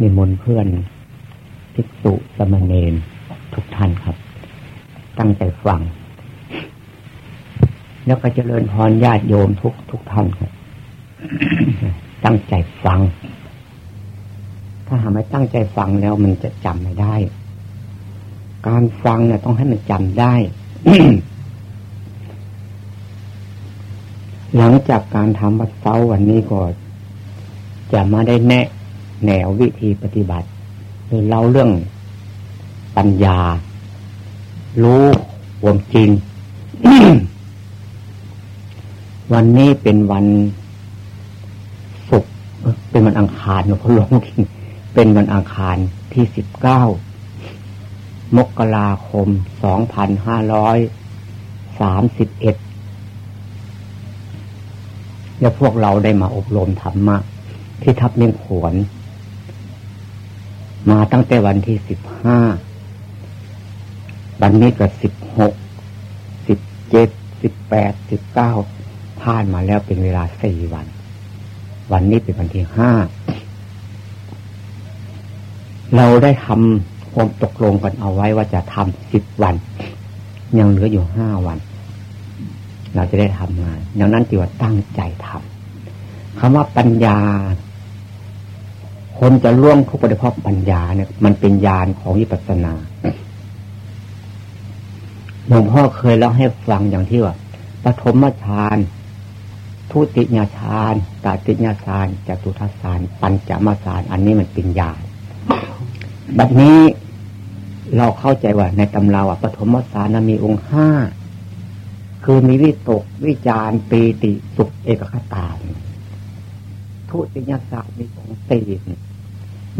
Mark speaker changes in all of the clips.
Speaker 1: นิมนต์เพื่อนภิกษุสมณเณรทุกท่านครับ ตั้งใจฟัง แล้วก็เจริญพรญาติโยมทุกทุกท่านครับ ตั้งใจฟัง ถ้าหาไม่ตั้งใจฟังแล้วมันจะจำไม่ได้ การฟังเนี่ยต้องให้มันจำได้ หลังจากการทำวัดเซ้าวันนี้ก็จะมาได้แนะ แนววิธีปฏิบัติหรือเล่าเรื่องปัญญา รู้วมจริง วันนี้เป็นวันศุกร์เป็นวันอังคารเนอะพลงเป็นวันอังคารที่สิบเก้ามกราคมสองพันห้าร้อยสามสิบเอ็ดแล้วพวกเราได้มาอบรมธรรมะที่ทับเลี้ยงขวน มาตั้งแต่วันที่สิบห้าวันนี้ก็สิบหกสิบเจ็ดสิบแปดสิบเก้าผ่านมาแล้วเป็นเวลาสี่วัน วันนี้เป็นวันที่ห้าเราได้ทำความตกลงกันเอาไว้ว่าจะทำสิบวัน ยังเหลืออยู่ห้าวัน เราจะได้ทำงานดังนั้นจึงว่าตั้งใจทำคำว่าปัญญา คนจะล่วงทุกข์ไปเพราะปัญญาเนี่ย มันเป็นญาณของวิปัสสนาหลวงพ่อเคยเล่าให้ฟังอย่างที่ว่าปฐมฌานทุติยฌานตติยฌานจตุทัศาน ปัญจมาฌาน อันนี้มันเป็นญาณแบบนี้เราเข้าใจว่า ในตำราว่าปฐมฌานมีองค์ห้าคือมีวิตกวิจารปีติสุขเอกคตาทุติยฌานมีองค์สี่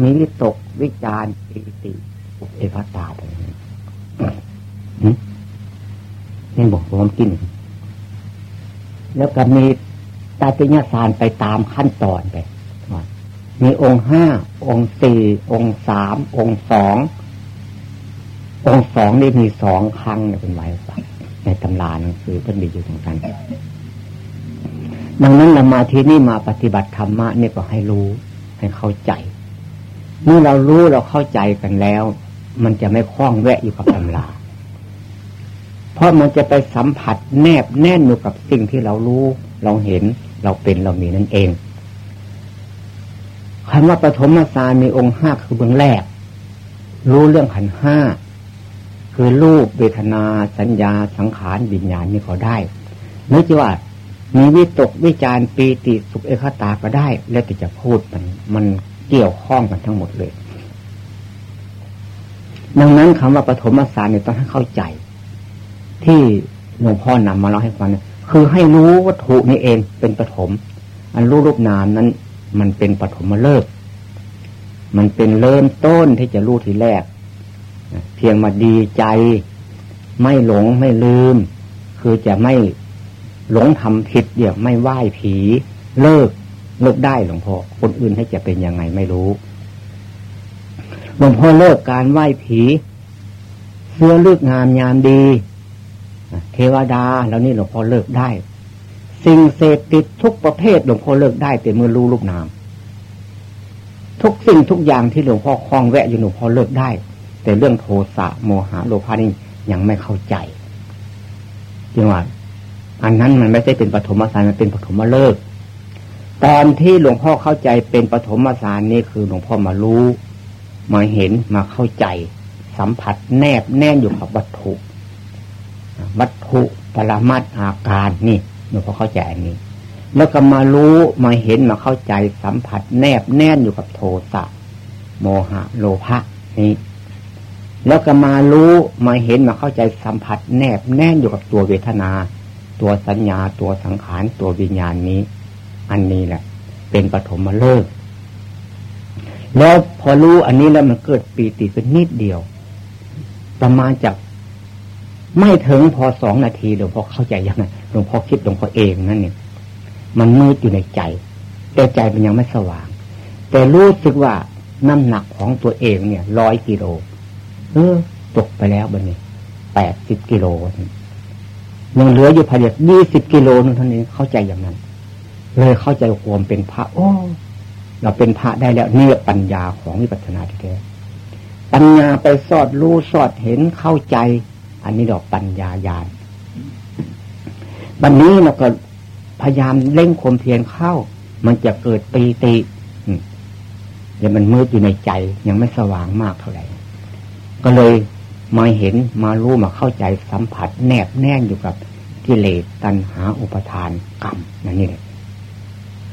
Speaker 1: มีวิตกวิจารปีติอุเอภตาตรงนี้นี่บอกผมกิน แล้วก็มีตาติญาสารไปตามขั้นตอนไป มีองค์ห้า องค์สี่ องค์สาม องค์สอง องค์สองนี่มีสองครั้งเป็นไว้สักในตำราหนังสือเพิ่นมีอยู่ตรงกัน ดังนั้นเรามาที่นี่มาปฏิบัติธรรมะนี่ก็ให้รู้ให้เข้าใจ เมื่อเรารู้เราเข้าใจกันแล้ว มันจะไม่คล้องแวะอยู่กับตำราเพราะมันจะไปสัมผัสแนบแน่นอยู่กับสิ่งที่เรารู้ เราเห็นเราเป็นเรามีนั่นเองคำว่าปฐมฌานมีองค์ห้าคือเบื้องแรก รู้เรื่องขันห้าคือรูปเวทนาสัญญาสังขารวิญญาณนี่เขาได้นึกว่ามีวิตกวิจารปีติสุขเอกตาก็ได้ แล้วแต่จะพูดมันมัน เกี่ยวข้องกันทั้งหมดเลย ดังนั้นคำว่าปฐมสารเนี่ยต้องให้เข้าใจ ที่หลวงพ่อนำมาเล่าให้ฟังคือให้รู้วัตถุนี่เองเป็นปฐมอันรู้รูปนามนั้น มันเป็นปฐมมาเลิกมันเป็นเริ่มต้นที่จะรู้ทีแรก เพียงมาดีใจ ไม่หลงไม่ลืม คือจะไม่หลงทำผิดเดี๋ยวไม่ไหว้ผี เลิก เลิกได้หลวงพ่อคนอื่นให้จะเป็นยังไงไม่รู้หลวงพ่อเลิกการไหว้ผีเสื้อเลือกงามยามดี เทวดาแล้วนี่หลวงพ่อเลิกได้ สิ่งเสพติดทุกประเภทหลวงพ่อเลิกได้แต่เมื่อรู้ลูกนาม ทุกสิ่งทุกอย่างที่หลวงพ่อคล้องแวะอยู่หลวงพ่อเลิกได้ แต่เรื่องโทสะโมหะโลภะนี่ยังไม่เข้าใจจริงว่าอันนั้นมันไม่ใช่เป็นปฐมสารมันเป็นปฐมเลิก ตอนที่หลวงพ่อเข้าใจเป็นปฐมสารนี่คือหลวงพ่อมารู้ มาเห็นมาเข้าใจ สัมผัสแนบแน่นอยู่กับวัตถุ วัตถุปรมัตอาการนี่หลวงพ่อเข้าใจอันนี้ แล้วก็มารู้มาเห็นมาเข้าใจ สัมผัสแนบแน่นอยู่กับโทสะโมหะ โลภะนี่แล้วก็มารู้มาเห็นมาเข้าใจสัมผัส แนบแน่นอยู่กับตัวเวทนา ตัวสัญญาตัวสังขารตัววิญญาณนี้ อันนี้แหละเป็นปฐมฤกษ์แล้วพอรู้อันนี้แล้วมันเกิดปีติเป็นนิดเดียว ประมาณจากไม่ถึงพอสองนาทีหลวงพ่อเข้าใจยังไงหลวงพ่อคิดหลวงพ่อเองนั่นเนี่ยมันมืดอยู่ในใจ แต่ใจมันยังไม่สว่าง แต่รู้สึกว่าน้ำหนักของตัวเองเนี่ยร้อยกิโลเออ ตกไปแล้วบันนี้แปดสิบกิโลยังเหลืออยู่ภายในยี่สิบกิโลนั่นเท่านี้เข้าใจอย่างนั้น เลยเข้าใจความเป็นพระโอ้เราเป็นพระได้แล้วเนี่ปัญญาของวิปัสสนาแท้ปัญญาไปสอดรู้สอดเห็นเข้าใจ อันนี้ดอกปัญญาญาณวันนี้เราก็พยายามเล่งความเพียรเข้า มันจะเกิดปีติเดี๋ยวมันมืดอยู่ในใจ ยังไม่สว่างมากเท่าไหร่ก็เลยมาเห็นมารู้มาเข้าใจสัมผัส แนบแน่นอยู่กับกิเลสตัณหาอุปทานกรรมนั่นนี่แหละ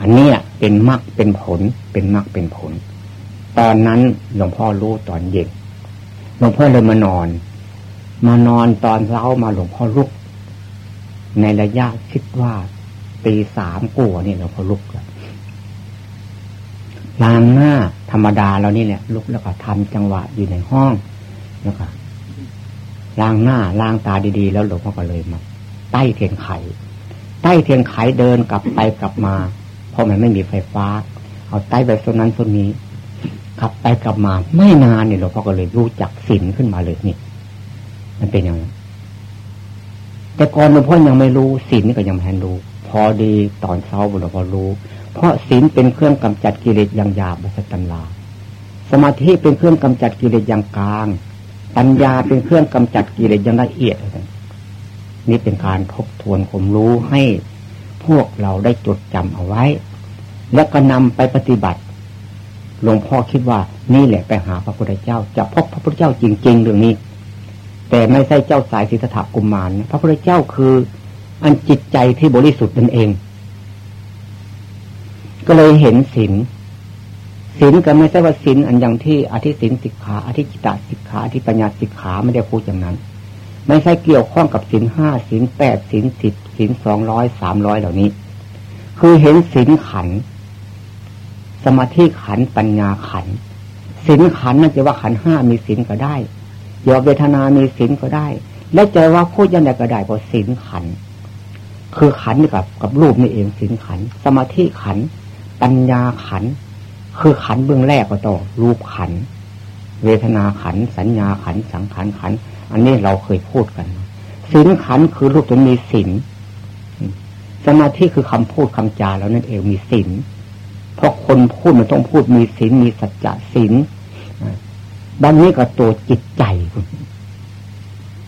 Speaker 1: อันนี้เป็นมรรคเป็นผล เป็นมรรคเป็นผล ตอนนั้นหลวงพ่อรู้ตอนเย็นหลวงพ่อเลยมานอน มานอนตอนเช้ามาหลวงพ่อลุก ในระยะคิดว่าตีสามกัวนี่หลวงพ่อลุกแล้วล้างหน้าธรรมดาเรานี่แหละลุกแล้วก็ทำจังหวะอยู่ในห้องแล้วก็ล้างหน้าล้างตาดีๆ แล้วหลวงพ่อก็เลยมาใต้เทียนไข ใต้เทียนไขเดินกลับไปกลับมา เพราะมันไม่มีไฟฟ้า เอาใต้ไปโซนนั้นโซนนี้กลับไปกลับมาไม่นานเนี่ยหลวงพ่อก็เลยรู้จักศีลขึ้นมาเลยนี่มันเป็นอย่างนั้นแต่ก่อนหลวงพ่อยังไม่รู้ศีลนี่ก็ยังไม่รู้ พอดีตอนเช้าหลวงพ่อรู้ เพราะศีลเป็นเครื่องกำจัดกิเลสอย่างหยาบบัสตันลาสมาธิเป็นเครื่องกำจัดกิเลสอย่างกลาง ปัญญาเป็นเครื่องกำจัดกิเลสอย่างละเอียดนี่เป็นการทบทวนความรู้ให้ พวกเราได้จดจำเอาไว้ แล้วก็นำไปปฏิบัติ หลวงพ่อคิดว่านี่แหละไปหาพระพุทธเจ้า จะพบพระพุทธเจ้าจริง ๆ เรื่องนี้ แต่ไม่ใช่เจ้าสายสิทธัตถกุมมารพระพุทธเจ้าคือ อันจิตใจที่บริสุทธิ์นั่นเอง ก็เลยเห็นศีลศีลก็ไม่ใช่ว่าศีลอันอย่างที่อธิศีลสิกขาอธิจิตตสิกขาอธิปัญญาสิกขาไม่ได้พูดอย่างนั้น ไม่ใช่เกี่ยวข้องกับศีลห้าศีลแปดศีลสิบศีลสองร้อยสามร้อยเหล่านี้ คือเห็นศีลขัน สมาธิขันปัญญาขันศีลขันนั่นจะว่าขันห้ามีศีลก็ได้ยอเวทนามีศีลก็ได้ และจะว่าพูดยังไงก็ได้เพราะศีลขัน คือขันกับกับรูปนี่เองศีลขัน สมาธิขัน ปัญญาขัน คือขันเบื้องแรกก็ต่อรูปขัน เวทนาขัน สัญญาขัน สังขารขัน อันนี้เราเคยพูดกันศีลขันคือรูปตัวมีศีลสมาธิคือคำพูดคำจาแล้วนั่นเองมีศีลเพราะคนพูดมันต้องพูดมีศีลมีสัจจะศีลด้านนี้ก็ตัวจิตใจ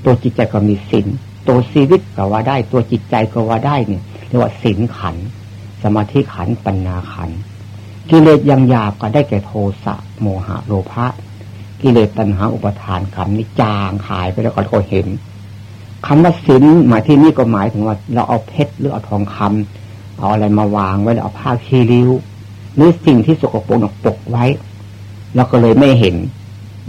Speaker 1: ตัวจิตใจก็มีศีลตัวชีวิตก็ว่าได้ ตัวจิตใจก็ว่าได้เนี่ยเรียกว่าศีลขัน สมาธิขันปัญญาขันกิเลสยังหยาบก็ได้แก่โทสะโมหะโลภะ กิเลสตัณหาอุปทานขันนี้จางหายไปแล้วก็เห็นคำว่าศีลหมายที่นี่ก็หมายถึงว่า เราเอาเพชรหรือเอาทองคำเอาอะไรมาวางไว้แล้วเอาผ้าคีริ้ว หรือสิ่งที่สกปรกปกไว้เราก็เลยไม่เห็น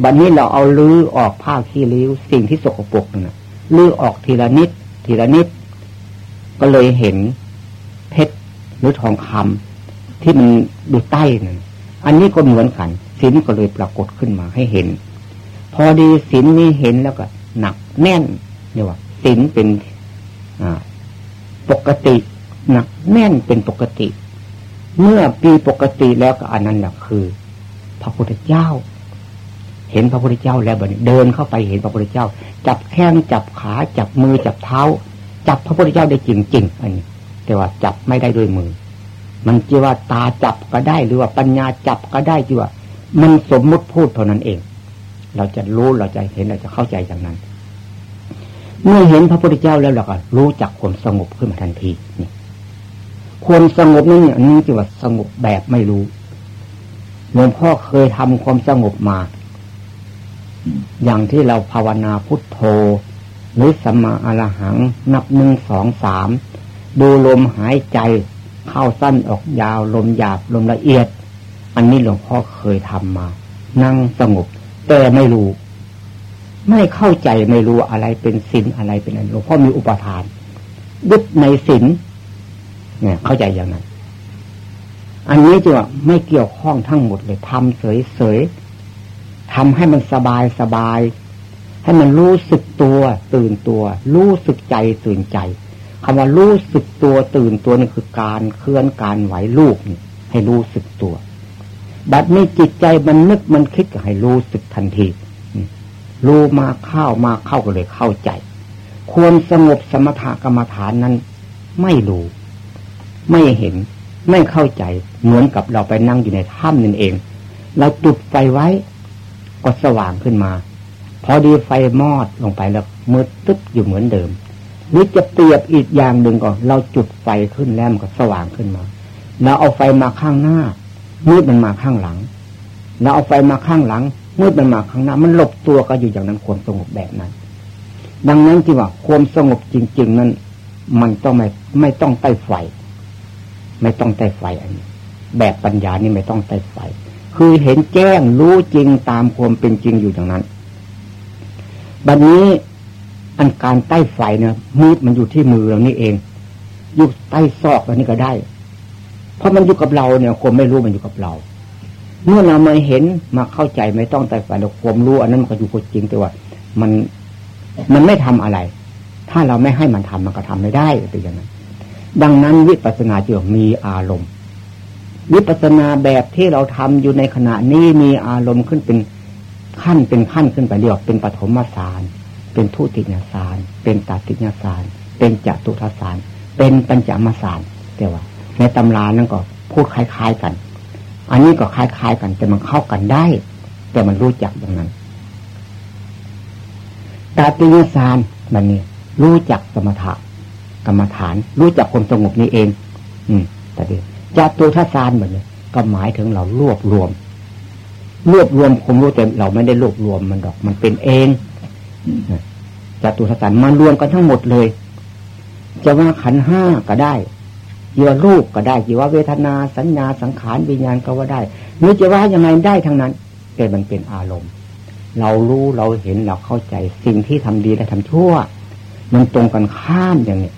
Speaker 1: บัดนนี้เราเอาลื้อออกผ้าคีริ้ว สิ่งที่สกปรกนะลื้อออกทีละนิด ทีละนิด ก็เลยเห็นเพชรหรือทองคำที่มันดูใต้นั่นอันนี้ก็เหมือนกัน ศีลก็เลยปรากฏขึ้นมาให้เห็น พอดีศีลนี้เห็นแล้วก็ หนักแน่นเรียกว่าศีลเป็นปกติ หนักแน่นเป็นปกติ เมื่อปีปกติแล้วก็อันนั้นแหละคือ พระพุทธเจ้า เห็นพระพุทธเจ้าแล้วเดินเข้าไปเห็นพระพุทธเจ้า จับแข้งจับขาจับมือจับเท้า จับพระพุทธเจ้าได้จริงๆอันนี้ แต่ว่าจับไม่ได้ด้วยมือมันจะว่าตาจับก็ได้หรือว่าปัญญาจับก็ได้จีว่า มันสมมุติพูดเท่านั้นเอง เราจะรู้เราจะเห็นเราจะเข้าใจอย่างนั้น เมื่อเห็นพระพุทธเจ้าแล้วเราก็รู้จักความสงบขึ้นมาทันทีนี่ความสงบนั่นเนี่ยนี่คือว่าสงบแบบไม่รู้หลวงพ่อเคยทำความสงบมา อย่างที่เราภาวนาพุทโธ หรือสมมาอรหัง นับหนึ่งสองสามดูลมหายใจ เข้าสั้นออกยาวลมหยาบลมละเอียด อันนี้หลวงพ่อเคยทำมา นั่งสงบ แต่ไม่รู้ ไม่เข้าใจไม่รู้อะไรเป็นศีลอะไรเป็นอะไรหลวงพ่อมีอุปทานยึดในศีลเนี่ย เข้าใจอย่างนั้น อันนี้จะว่าไม่เกี่ยวข้องทั้งหมดเลยทำเฉยๆทำให้มันสบายสบายให้มันรู้สึกตัวตื่นตัว รู้สึกใจตื่นใจคำว่ารู้สึกตัวตื่นตัวนี่คือการเคลื่อนการไหวลูกนี่ให้รู้สึกตัว บัดนี้จิตใจมันนึกมันคิดก็ให้รู้สึกทันทีรู้มาเข้ามาเข้าก็เลยเข้าใจ ควรสงบสมถกรรมฐานนั้น ไม่รู้ ไม่เห็น ไม่เข้าใจ เหมือนกับเราไปนั่งอยู่ในถ้ำนั่นเอง เราจุดไฟไว้ ก็สว่างขึ้นมา พอดีไฟมอดลงไปแล้วมืดตึ๊บอยู่เหมือนเดิมหรือจะเปรียบอีกอย่างหนึ่งก็เราจุดไฟขึ้นแล้วมันก็สว่างขึ้นมาเราเอาไฟมาข้างหน้า มืดมันมาข้างหลังเราเอาไฟมาข้างหลังมืดมันมาข้างหน้า มันหลบตัวก็อยู่อย่างนั้นความสงบแบบนั้น ดังนั้นที่ว่าความสงบจริง ๆ นั้น มันต้องไม่ไม่ต้องใต้ไฟ ไม่ต้องใต้ไฟอันนี้ แบบปัญญานี่ไม่ต้องใต้ไฟ คือเห็นแจ้งรู้จริงตามความเป็นจริงอยู่อย่างนั้นบัดนนี้อันการใต้ไฟเนี่ยมีดมันอยู่ที่มือเรานี่เอง อยู่ใต้ซอกอันนี้ก็ได้ เพราะมันอยู่กับเราเนี่ยความไม่รู้มันอยู่กับเรา เมื่อเรามาเห็นมาเข้าใจไม่ต้องใต้ไฟเราความรู้ อันนั้นมันก็อยู่กับจริงแต่ว่า มันมันไม่ทำอะไร ถ้าเราไม่ให้มันทำมันก็ทำไม่ได้เป็นอย่างนั้น ดังนั้นวิปัสสนาจึงมีอารมณ์ วิปัสสนาแบบที่เราทำอยู่ในขณะนี้มีอารมณ์ขึ้นเป็นขั้นเป็นขั้นขึ้นไปเรียกเป็นปฐมฌานเป็นทุติยสารเป็นตติยสารเป็นจตุทัสารเป็นปัญจมสารแต่ว่า ในตำรานั้นก็พูดคล้าย ๆกัน อันนี้ก็คล้าย ๆ กัน แต่มันเข้ากันได้ แต่มันรู้จักอย่างนั้นตาติยสารมันนี่รู้จักสมถะกรรมฐาน รู้จักความสงบนี้เอง อืมแต่เดียวจตุทัสารเหมือนนี้ก็หมายถึงเรารวบรวม รวบรวมความรู้แต่เราไม่ได้รวบรวมมันดอก มันเป็นเองจตุทัสารมารวมกันทั้งหมดเลย จะว่าขันห้าก็ได้ เยื่อรูปก็ได้จีว่าเวทนาสัญญาสังขารวิญญาณก็ว่าได้หรือจะว่ายังไงได้ทั้งนั้น แต่มันเป็นอารมณ์ เรารู้เราเห็นเราเข้าใจสิ่งที่ทำดีและทำชั่ว มันตรงกันข้ามอย่างนี้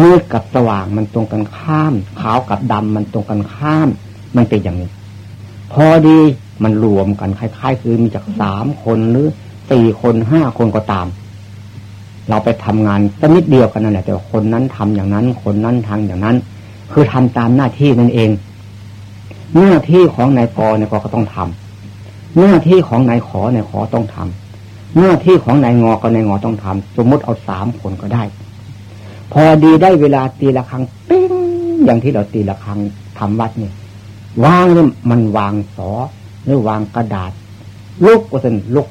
Speaker 1: มืดกับสว่างมันตรงกันข้าม ขาวกับดำมันตรงกันข้าม มันเป็นอย่างนี้ พอดีมันรวมกันคล้ายๆ คือมีจากสามคนหรือสี่คนห้าคนก็ตาม เราไปทำงานสักนิดเดียวกันนั่นแหละแต่คนนั้นทำอย่างนั้น คนนั้นทำอย่างนั้น คือทำตามหน้าที่นั่นเอง หน้าที่ของนายกนายกก็ต้องทำหน้าที่ของนายขอนายขอต้องทำหน้าที่ของนายงอก็นายงอต้องทำสมมติเอาสามคนก็ได้ พอดีได้เวลาตีละครั้งปิ้งอย่างที่เราตีละครั้งทำวัดเนี่ยวางนี่มันวางสอหรือวางกระดาษลุกก็เป็นลุก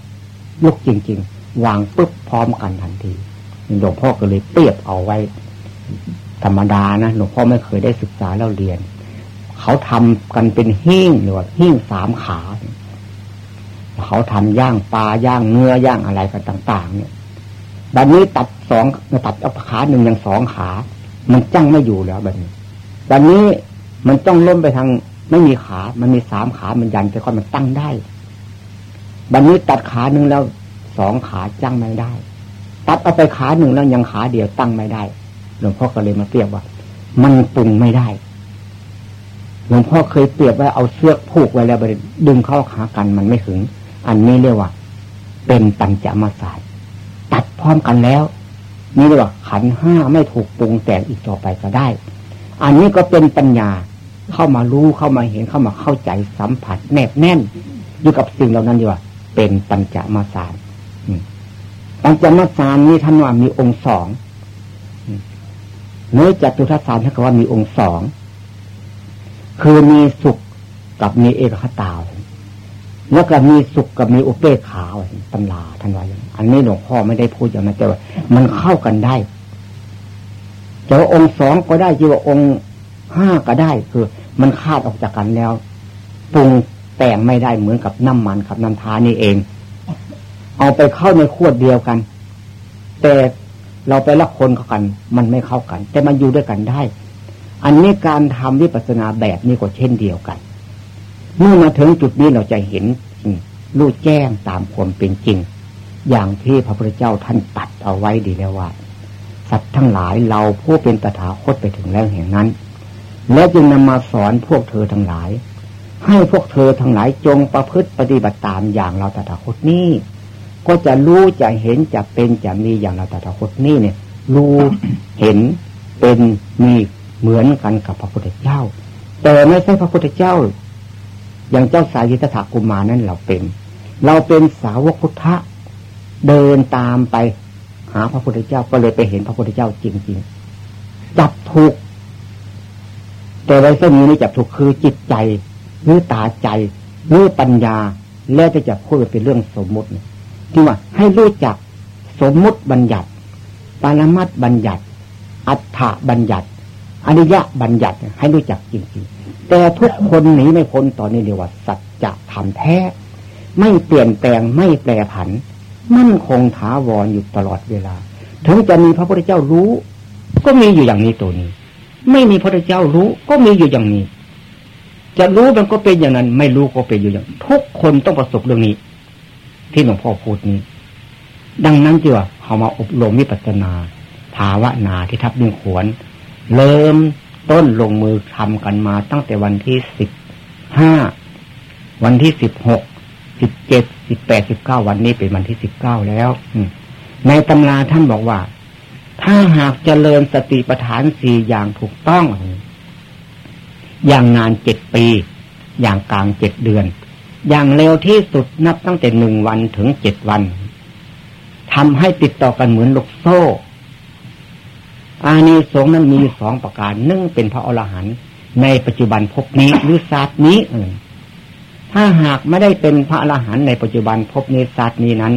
Speaker 1: ลุกจริง ๆ วางปุ๊บพร้อมกันทันทีหลวงพ่อก็เลยเปรียบเอาไว้ ธรรมดานะหลวงพ่อไม่เคยได้ศึกษาแล้วเรียน เขาทำกันเป็นหิ้งหรือว่าหิ้งสามขา เขาทำย่างปลาย่างเนื้อย่างอะไรกันต่าง ๆ เนี่ยแบบนี้ตัดสองตัดเอาขาหนึ่งอย่างสองขา มันจังไม่อยู่แล้วแบบนี้แบบนี้มันต้องล้มไปทางไม่มีขา มันมีสามขา มันยันไปค่อยมันตั้งได้ บันนี้ตัดขาหนึ่งแล้ว สองขาจังไม่ได้ ตัดเอาไปขาหนึ่งแล้วยังขาเดียวตั้งไม่ได้หลวงพ่อก็เลยมาเปรียบว่า มันปรุงไม่ได้หลวงพ่อเคยเปรียบว่าเอาเสื้อผูกไว้แล้วดึงเข้าขากันมันไม่ถึง อันนี้เรียกว่า เป็นปัญจมาสายตัดพร้อมกันแล้ว นี่เรียกว่า ขันห้าไม่ถูกปรุงแต่งอีกต่อไปก็ได้ อันนี้ก็เป็นปัญญาเข้ามารู้เข้ามาเห็นเข้ามาเข้าใจสัมผัส แนบแน่นอยู่กับสิ่งเหล่านั้นดีว่า เป็นปัญจมาสาร ปัญจมสารนี่ท่านว่ามีองค์สองเนื้อจัตุทัศน์ท่านว่ามีองค์สองคือมีสุขกับมีเอกขตาแล้วก็มีสุขกับมีอุเบกขาตำราท่านว่าอย่างอันนี้หลวงพ่อไม่ได้พูดอย่างนั้นแต่ว่า มันเข้ากันได้จะว่าองค์สองก็ได้จะว่าองค์ห้าก็ได้ คือ มันคาดออกจากกันแล้วปรุงแต่งไม่ได้เหมือนกับน้ำมันกับน้ำทานี่เอง เอาไปเข้าในขวดเดียวกัน แต่เราไปละคนเข้ากัน มันไม่เข้ากัน แต่มันอยู่ด้วยกันได้ อันนี้การทำวิปัสสนาแบบนี้ก็เช่นเดียวกัน เมื่อมาถึงจุดนี้เราจะเห็นรู้แจ้งตามความเป็นจริง อย่างที่พระพุทธเจ้าท่านตัดเอาไว้ดีแล้วว่าสัตว์ทั้งหลายเราผู้เป็นตถาคตไปถึงแล้วแห่งนั้น แล้วจึงนำมาสอนพวกเธอทั้งหลาย ให้พวกเธอทั้งหลายจงประพฤติปฏิบัติตามอย่างเราตถาคตนี้ ก็จะรู้จะเห็นจะเป็นจะมีอย่างเราตถาคตนี้เนี่ย รู้เห็นเป็นมีเหมือนกันกับพระพุทธเจ้า แต่ไม่ใช่พระพุทธเจ้า อย่างเจ้าสายิตถากุมารนั้นเราเป็น เราเป็นสาวกพุทธะเดินตามไปหาพระพุทธเจ้าก็เลยไปเห็นพระพุทธเจ้าจริง ๆ จับถูกแต่ไว้เส้นนี้นี่จับถูกคือจิตใจหรือตาใจหรือปัญญา แล้วจะจะพูดเป็นเรื่องสมมุติ ที่ว่าให้รู้จักสมมุติบัญญัติปรมัตบัญญัติ อัฏฐบัญญัติอนิยะบัญญัติให้รู้จักจริงๆ แต่ทุกคนหนีไม่พ้นตอนนี้เรียกว่า สัจธรรมแท้ ไม่เปลี่ยนแปลงไม่แปรผัน มั่นคงถาวรอยู่ตลอดเวลา ถึงจะมีพระพุทธเจ้ารู้ ก็มีอยู่อย่างนี้ตัวนี้ ไม่มีพระพุทธเจ้ารู้ก็มีอยู่อย่างนี้ จะรู้มันก็เป็นอย่างนั้น ไม่รู้ก็เป็นอยู่อย่าง ทุกคนต้องประสบเรื่องนี้ ที่หลวงพ่อพูดนี้ ดังนั้นจีว่าเขามาอบรมวิปัสสนา ภาวะนาที่ทับดึงขวน เริ่มต้นลงมือทำกันมาตั้งแต่วันที่สิบห้าวันที่สิบหกสิบเจ็ดสิบแปดสิบเก้าวันนี้เป็นวันที่สิบเก้าแล้วในตำราท่านบอกว่า ถ้าหากเจริญสติปัฏฐานสี่อย่างถูกต้อง อย่างนานเจ็ดปี อย่างกลางเจ็ดเดือน อย่างเร็วที่สุดนับตั้งแต่หนึ่งวันถึงเจ็ดวันทำให้ติดต่อกันเหมือนลูกโซ่ อานิสงส์นั้นมีสองประการนึ่งเป็นพระอรหันต์ในปัจจุบันพบนี้หรือศาสตร์นี้เออถ้าหากไม่ได้เป็นพระอรหันต์ในปัจจุบันพบนี้ศาสตร์นี้นั้น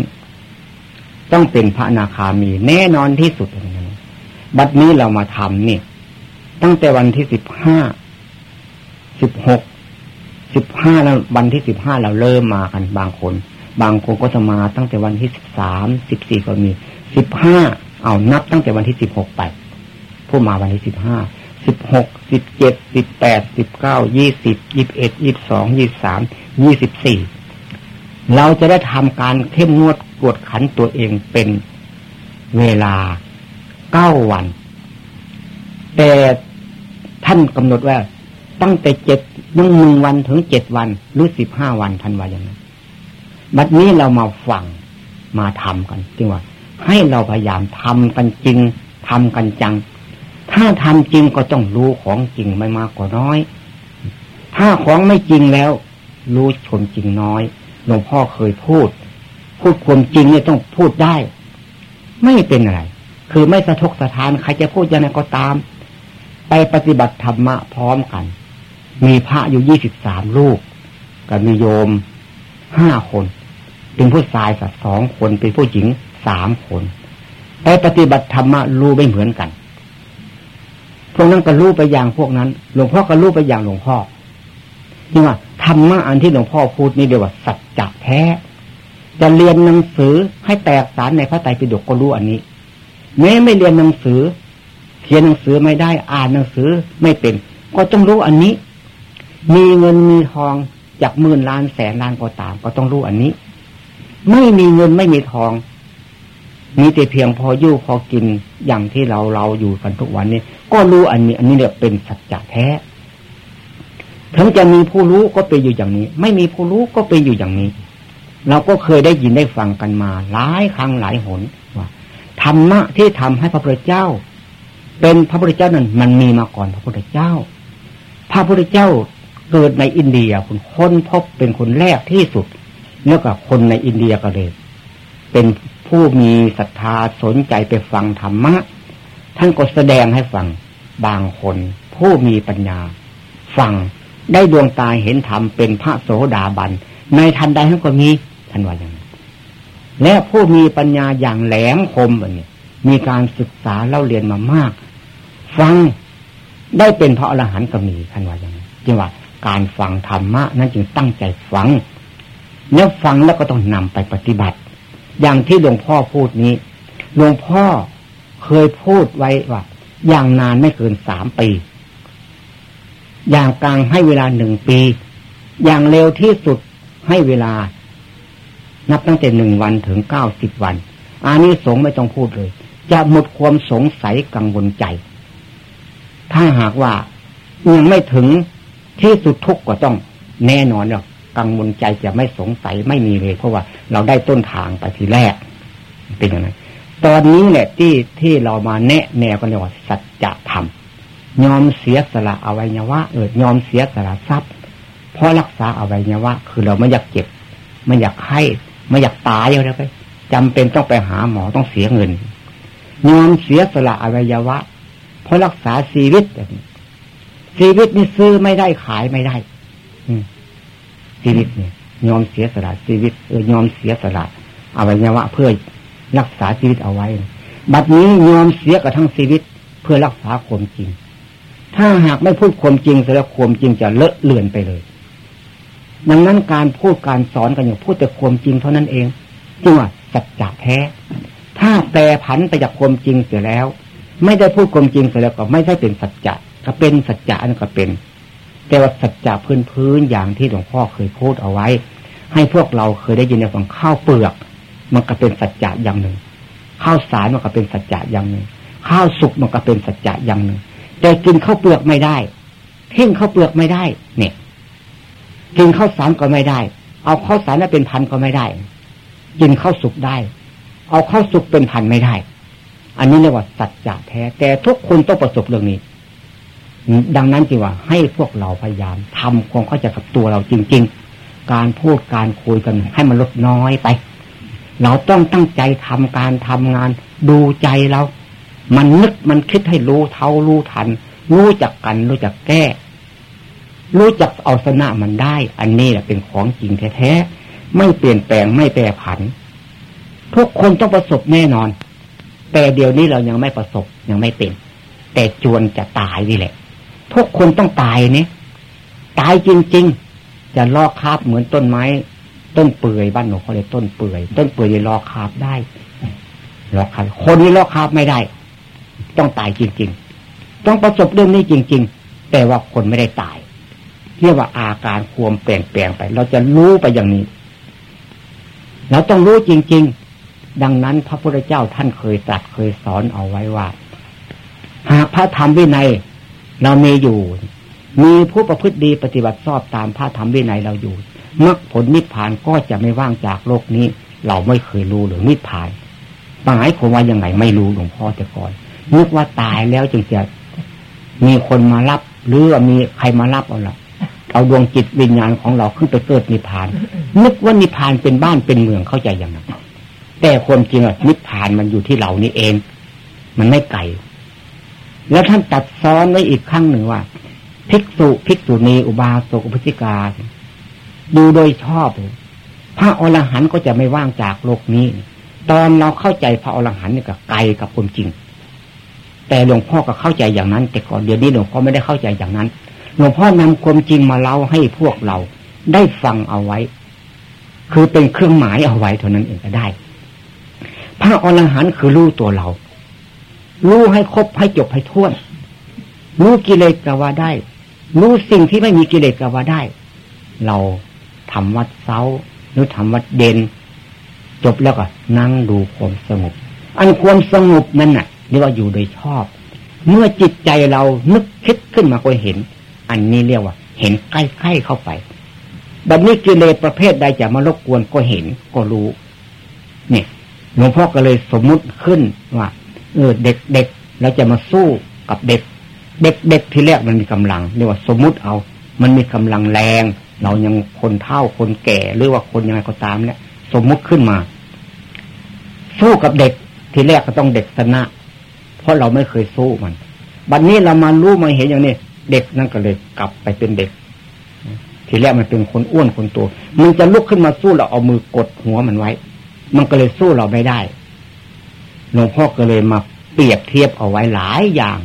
Speaker 1: ต้องเป็นพระนาคามีแน่นอนที่สุดบัดนี้เรามาทำนี่ตั้งแต่วันที่สิบห้าสิบหก สิบห้าแล้ววันที่สิบห้าเราเริ่มมากันบางคน บางคนก็จะมาตั้งแต่วันที่สิบสามสิบสี่ก็มีสิบห้าเอานับตั้งแต่วันที่สิบหกไปผู้มาวันที่สิบห้าสิบหกสิบเจ็ดสิบแปดสิบเก้ายี่สิบยี่สิบเอ็ดยี่สิบสองยี่สามยี่สิบสี่เราจะได้ทำการเข้มงวดกวดขันตัวเองเป็นเวลาเก้าวัน แต่ท่านกำหนดว่า ตั้งแต่เจ็ดนึ่งหนึ่งวันถึงเจ็ดวันหรือสิบห้าวันท่านว่าอย่างนั้นบัดนี้เรามาฟังมาทำกันจริงว่า ให้เราพยายามทำกันจริงทำกันจัง ถ้าทำจริงก็ต้องรู้ของจริงไม่มากกว่าน้อย ถ้าของไม่จริงแล้ว รู้ชนจริงน้อยหลวงพ่อเคยพูด พูดความจริงเนี่ยต้องพูดได้ ไม่เป็นอะไร คือไม่สะทกสะทานใครจะพูดยังไงก็ตาม ไปปฏิบัติธรรมะพร้อมกัน มีพระอยู่ยี่สิบสามลูกกับมีโยมห้าคน เป็นผู้ชายสักสองคนเป็นผู้หญิงสามคนไปปฏิบัติธรรมะรู้ไม่เหมือนกันพวกนั้นก็รู้ไปอย่างพวกนั้น หลวงพ่อก็รู้ไปอย่างหลวงพ่อนี่ว่าธรรมะอันที่หลวงพ่อพูดนี่เดียวว่าสัจจะแท้ จะเรียนหนังสือให้แตกสารในพระไตรปิฎกก็รู้อันนี้แม้ไม่เรียนหนังสือ เขียนหนังสือไม่ได้อ่านหนังสือไม่เป็น ก็ต้องรู้อันนี้ มีเงินมีทองจากหมื่นล้านแสนล้านก็ตาม ก็ต้องรู้อันนี้ ไม่มีเงินไม่มีทอง มีแต่เพียงพออยู่พอกินอย่างที่เราเราอยู่กันทุกวันนี้ ก็รู้อันนี้ อันนี้เนี่ยเป็นสัจจะแท้ถึงจะมีผู้รู้ก็เป็นอยู่อย่างนี้ ไม่มีผู้รู้ก็เป็นอยู่อย่างนี้ เราก็เคยได้ยินได้ฟังกันมาหลายครั้งหลายหนว่าธรรมะที่ทำให้พระพุทธเจ้า เป็นพระพุทธเจ้านั้นมันมีมาก่อนพระพุทธเจ้า พระพุทธเจ้า เกิดในอินเดียคุณค้นพบเป็นคนแรกที่สุดแล้วกับคนในอินเดียก็เลย เป็นผู้มีศรัทธาสนใจไปฟังธรรมะ ท่านก็แสดงให้ฟังบางคน ผู้มีปัญญา ฟังได้ดวงตาเห็นธรรมเป็นพระโสดาบัน ในทันใดท่านก็มีท่านว่าอย่างนี้และผู้มีปัญญาอย่างแหลมคมอันนี้มีการศึกษาเล่าเรียนมามาก ฟังได้เป็นพระอรหันต์ก็มีท่านว่าอย่างนี้จึงว่า การฟังธรรมะ นั้นจึงตั้งใจฟัง แล้วฟังแล้วก็ต้องนำไปปฏิบัติ อย่างที่หลวงพ่อพูดนี้ หลวงพ่อเคยพูดไว้ว่า อย่างนานไม่เกินสามปี อย่างกลางให้เวลาหนึ่งปี อย่างเร็วที่สุดให้เวลา นับตั้งแต่หนึ่งวันถึงเก้าสิบวันอานี้สงไม่ต้องพูดเลย จะหมดความสงสัยกังวลใจ ถ้าหากว่ายังไม่ถึง ที่สุดทุกข์ก็ต้องแน่นอนหรอกกังวลใจจะไม่สงสัยไม่มีเลย เพราะว่าเราได้ต้นทางไปทีแรก เป็นอย่างนั้นตอนนี้เนี่ยที่ที่เรามาแนะแนวกันเรียกว่าสัจธรรมยอมเสียสละอวัยวะเออยอมเสียสละทรัพย์ เพราะรักษาอวัยวะ คือเราไม่อยากเจ็บ ไม่อยากไข้ไม่อยากตายอะไรไปจำเป็นต้องไปหาหมอต้องเสียเงิน ยอมเสียสละอวัยวะ เพราะรักษาชีวิต ชีวิตนี่ซื้อไม่ได้ขายไม่ได้ อืชีวิตเนี่ยยอมเสียสละชีวิตเออยอมเสียสละอวัยวะเพื่อรักษาชีวิตเอาไว้ บัดนี้ยอมเสียกับทั้งชีวิตเพื่อรักษาความจริง ถ้าหากไม่พูดความจริงเสร็จแล้วความจริงจะเลอะเลือนไปเลย ดังนั้นการพูดการสอนกันอย่างพูดแต่ความจริงเท่านั้นเองจึงว่าสัจจะแท้ ถ้าแปรผันไปจากความจริงเสียแล้ว ไม่ได้พูดความจริงเสียแล้วก็ไม่ใช่เป็นสัจจะ ก็เป็นสัจจะนั่นก็เป็น แต่ว่าสัจจะพื้นพื้นอย่างที่หลวงพ่อเคยพูดเอาไว้ ให้พวกเราเคยได้ยินในฟังข้าวเปลือก มันก็เป็นสัจจะอย่างหนึ่ง ข้าวสารมันก็เป็นสัจจะอย่างหนึ่ง ข้าวสุกมันก็เป็นสัจจะอย่างหนึ่ง แต่กินข้าวเปลือกไม่ได้ทิ้งข้าวเปลือกไม่ได้ เนี่ย กินข้าวสารก็ไม่ได้ เอาข้าวสารนั้นเป็นพันก็ไม่ได้ กินข้าวสุกได้ เอาข้าวสุกเป็นพันไม่ได้ อันนี้เรียกว่าสัจจะแท้ แต่ทุกคนต้องประสบเรื่องนี้ ดังนั้นจึงว่าให้พวกเราพยายามทำความเข้าใจกับตัวเราจริง ๆ การพูดการคุยกันให้มันลดน้อยไป เราต้องตั้งใจทำการทำงาน ดูใจเรา มันนึกมันคิดให้รู้เท่ารู้ทัน รู้จักกันรู้จักแก้ รู้จักเอาชนะมันได้ อันนี้แหละเป็นของจริงแท้ๆไม่เปลี่ยนแปลงไม่แปรผัน ทุกคนต้องประสบแน่นอน แต่เดี๋ยวนี้เรายังไม่ประสบยังไม่เป็น แต่จวนจะตายนี่แหละ ทุกคนต้องตายเนี่ยตายจริงๆจะลอกคาบเหมือนต้นไม้ ต้นเปื่อยบ้านหนูเขาเรียกต้นเปื่อย ต้นเปื่อยจะลอกคาบได้ลอกคาบคนนี้ลอกคาบไม่ได้ ต้องตายจริง ๆ ต้องประสบเรื่องนี้จริง ๆ แต่ว่าคนไม่ได้ตายเรียกว่าอาการควมเปลี่ยนแปลงไป เราจะรู้ไปอย่างนี้ เราต้องรู้จริง ๆ ดังนั้นพระพุทธเจ้าท่านเคยตรัสเคยสอนเอาไว้ว่า หากพระธรรมวินัย เรามีอยู่ มีผู้ประพฤติดีปฏิบัติชอบตามพระธรรมวินัยเราอยู่มรรคผลนิพพานก็จะไม่ว่างจากโลกนี้ เราไม่เคยรู้หรือนิพพานหมายความว่ายังไงไม่รู้หลวงพ่อแต่ก่อนนึกว่าตายแล้วจึงจะมีคนมารับ หรือว่ามีใครมารับเอาละเอาดวงจิตวิญญาณของเราขึ้นไปเกิดนิพพาน นึกว่านิพพานเป็นบ้านเป็นเมืองเข้าใจอย่างนั้นแต่ความจริงอะนิพพานมันอยู่ที่เรานี่เอง มันไม่ไกล แล้วท่านตัดซ้อนไว้อีกครั้งหนึ่งว่าภิกษุภิกษุณีอุบาสกอุปสิกาดูโดยชอบพระอรหันต์ก็จะไม่ว่างจากโลกนี้ ตอนเราเข้าใจพระอรหันต์นี่ก็ไกลกับความจริง แต่หลวงพ่อก็เข้าใจอย่างนั้น แต่ก่อนเดี๋ยวนี้หลวงพ่อไม่ได้เข้าใจอย่างนั้น หลวงพ่อนำความจริงมาเล่าให้พวกเราได้ฟังเอาไว้ คือเป็นเครื่องหมายเอาไว้เท่านั้นเองก็ได้ พระอรหันต์คือรู้ตัวเรา รู้ให้ครบให้จบให้ท้วน รู้กิเลสกว่าได้ รู้สิ่งที่ไม่มีกิเลสกว่าได้ เราทำวัดเช้าหรือทำวัดเด่นจบแล้วก็นั่งดูความสงบ อันความสงบนั้นน่ะเรียกว่าอยู่โดยชอบ เมื่อจิตใจเรานึกคิดขึ้นมาก็เห็น อันนี้เรียกว่า เห็นใกล้ๆเข้าไปแบบนี้กิเลสประเภทใดจะมารบกวนก็เห็นก็รู้ เนี่ยหลวงพ่อก็เลยสมมุติขึ้นว่า เออ เด็กๆเราจะมาสู้กับเด็ก เด็กๆที่แรกมันมีกำลังเรียกว่าสมมุติเอา มันมีกำลังแรง เรายังคนเฒ่าคนแก่หรือว่าคนยังไงก็ตามเนี่ยสมมุติขึ้นมา สู้กับเด็กที่แรกก็ต้องเด็กชนะ เพราะเราไม่เคยสู้มันบัดนนี้เรามารู้มาเห็นอย่างนี้เด็กนั่นก็เลยกลับไปเป็นเด็ก ทีแรกมันเป็นคนอ้วนคนโตมันจะลุกขึ้นมาสู้เราเอามือกดหัวมันไว้ มันก็เลยสู้เราไม่ได้ หลวงพ่อก็เลยมาเปรียบเทียบเอาไว้หลายอย่าง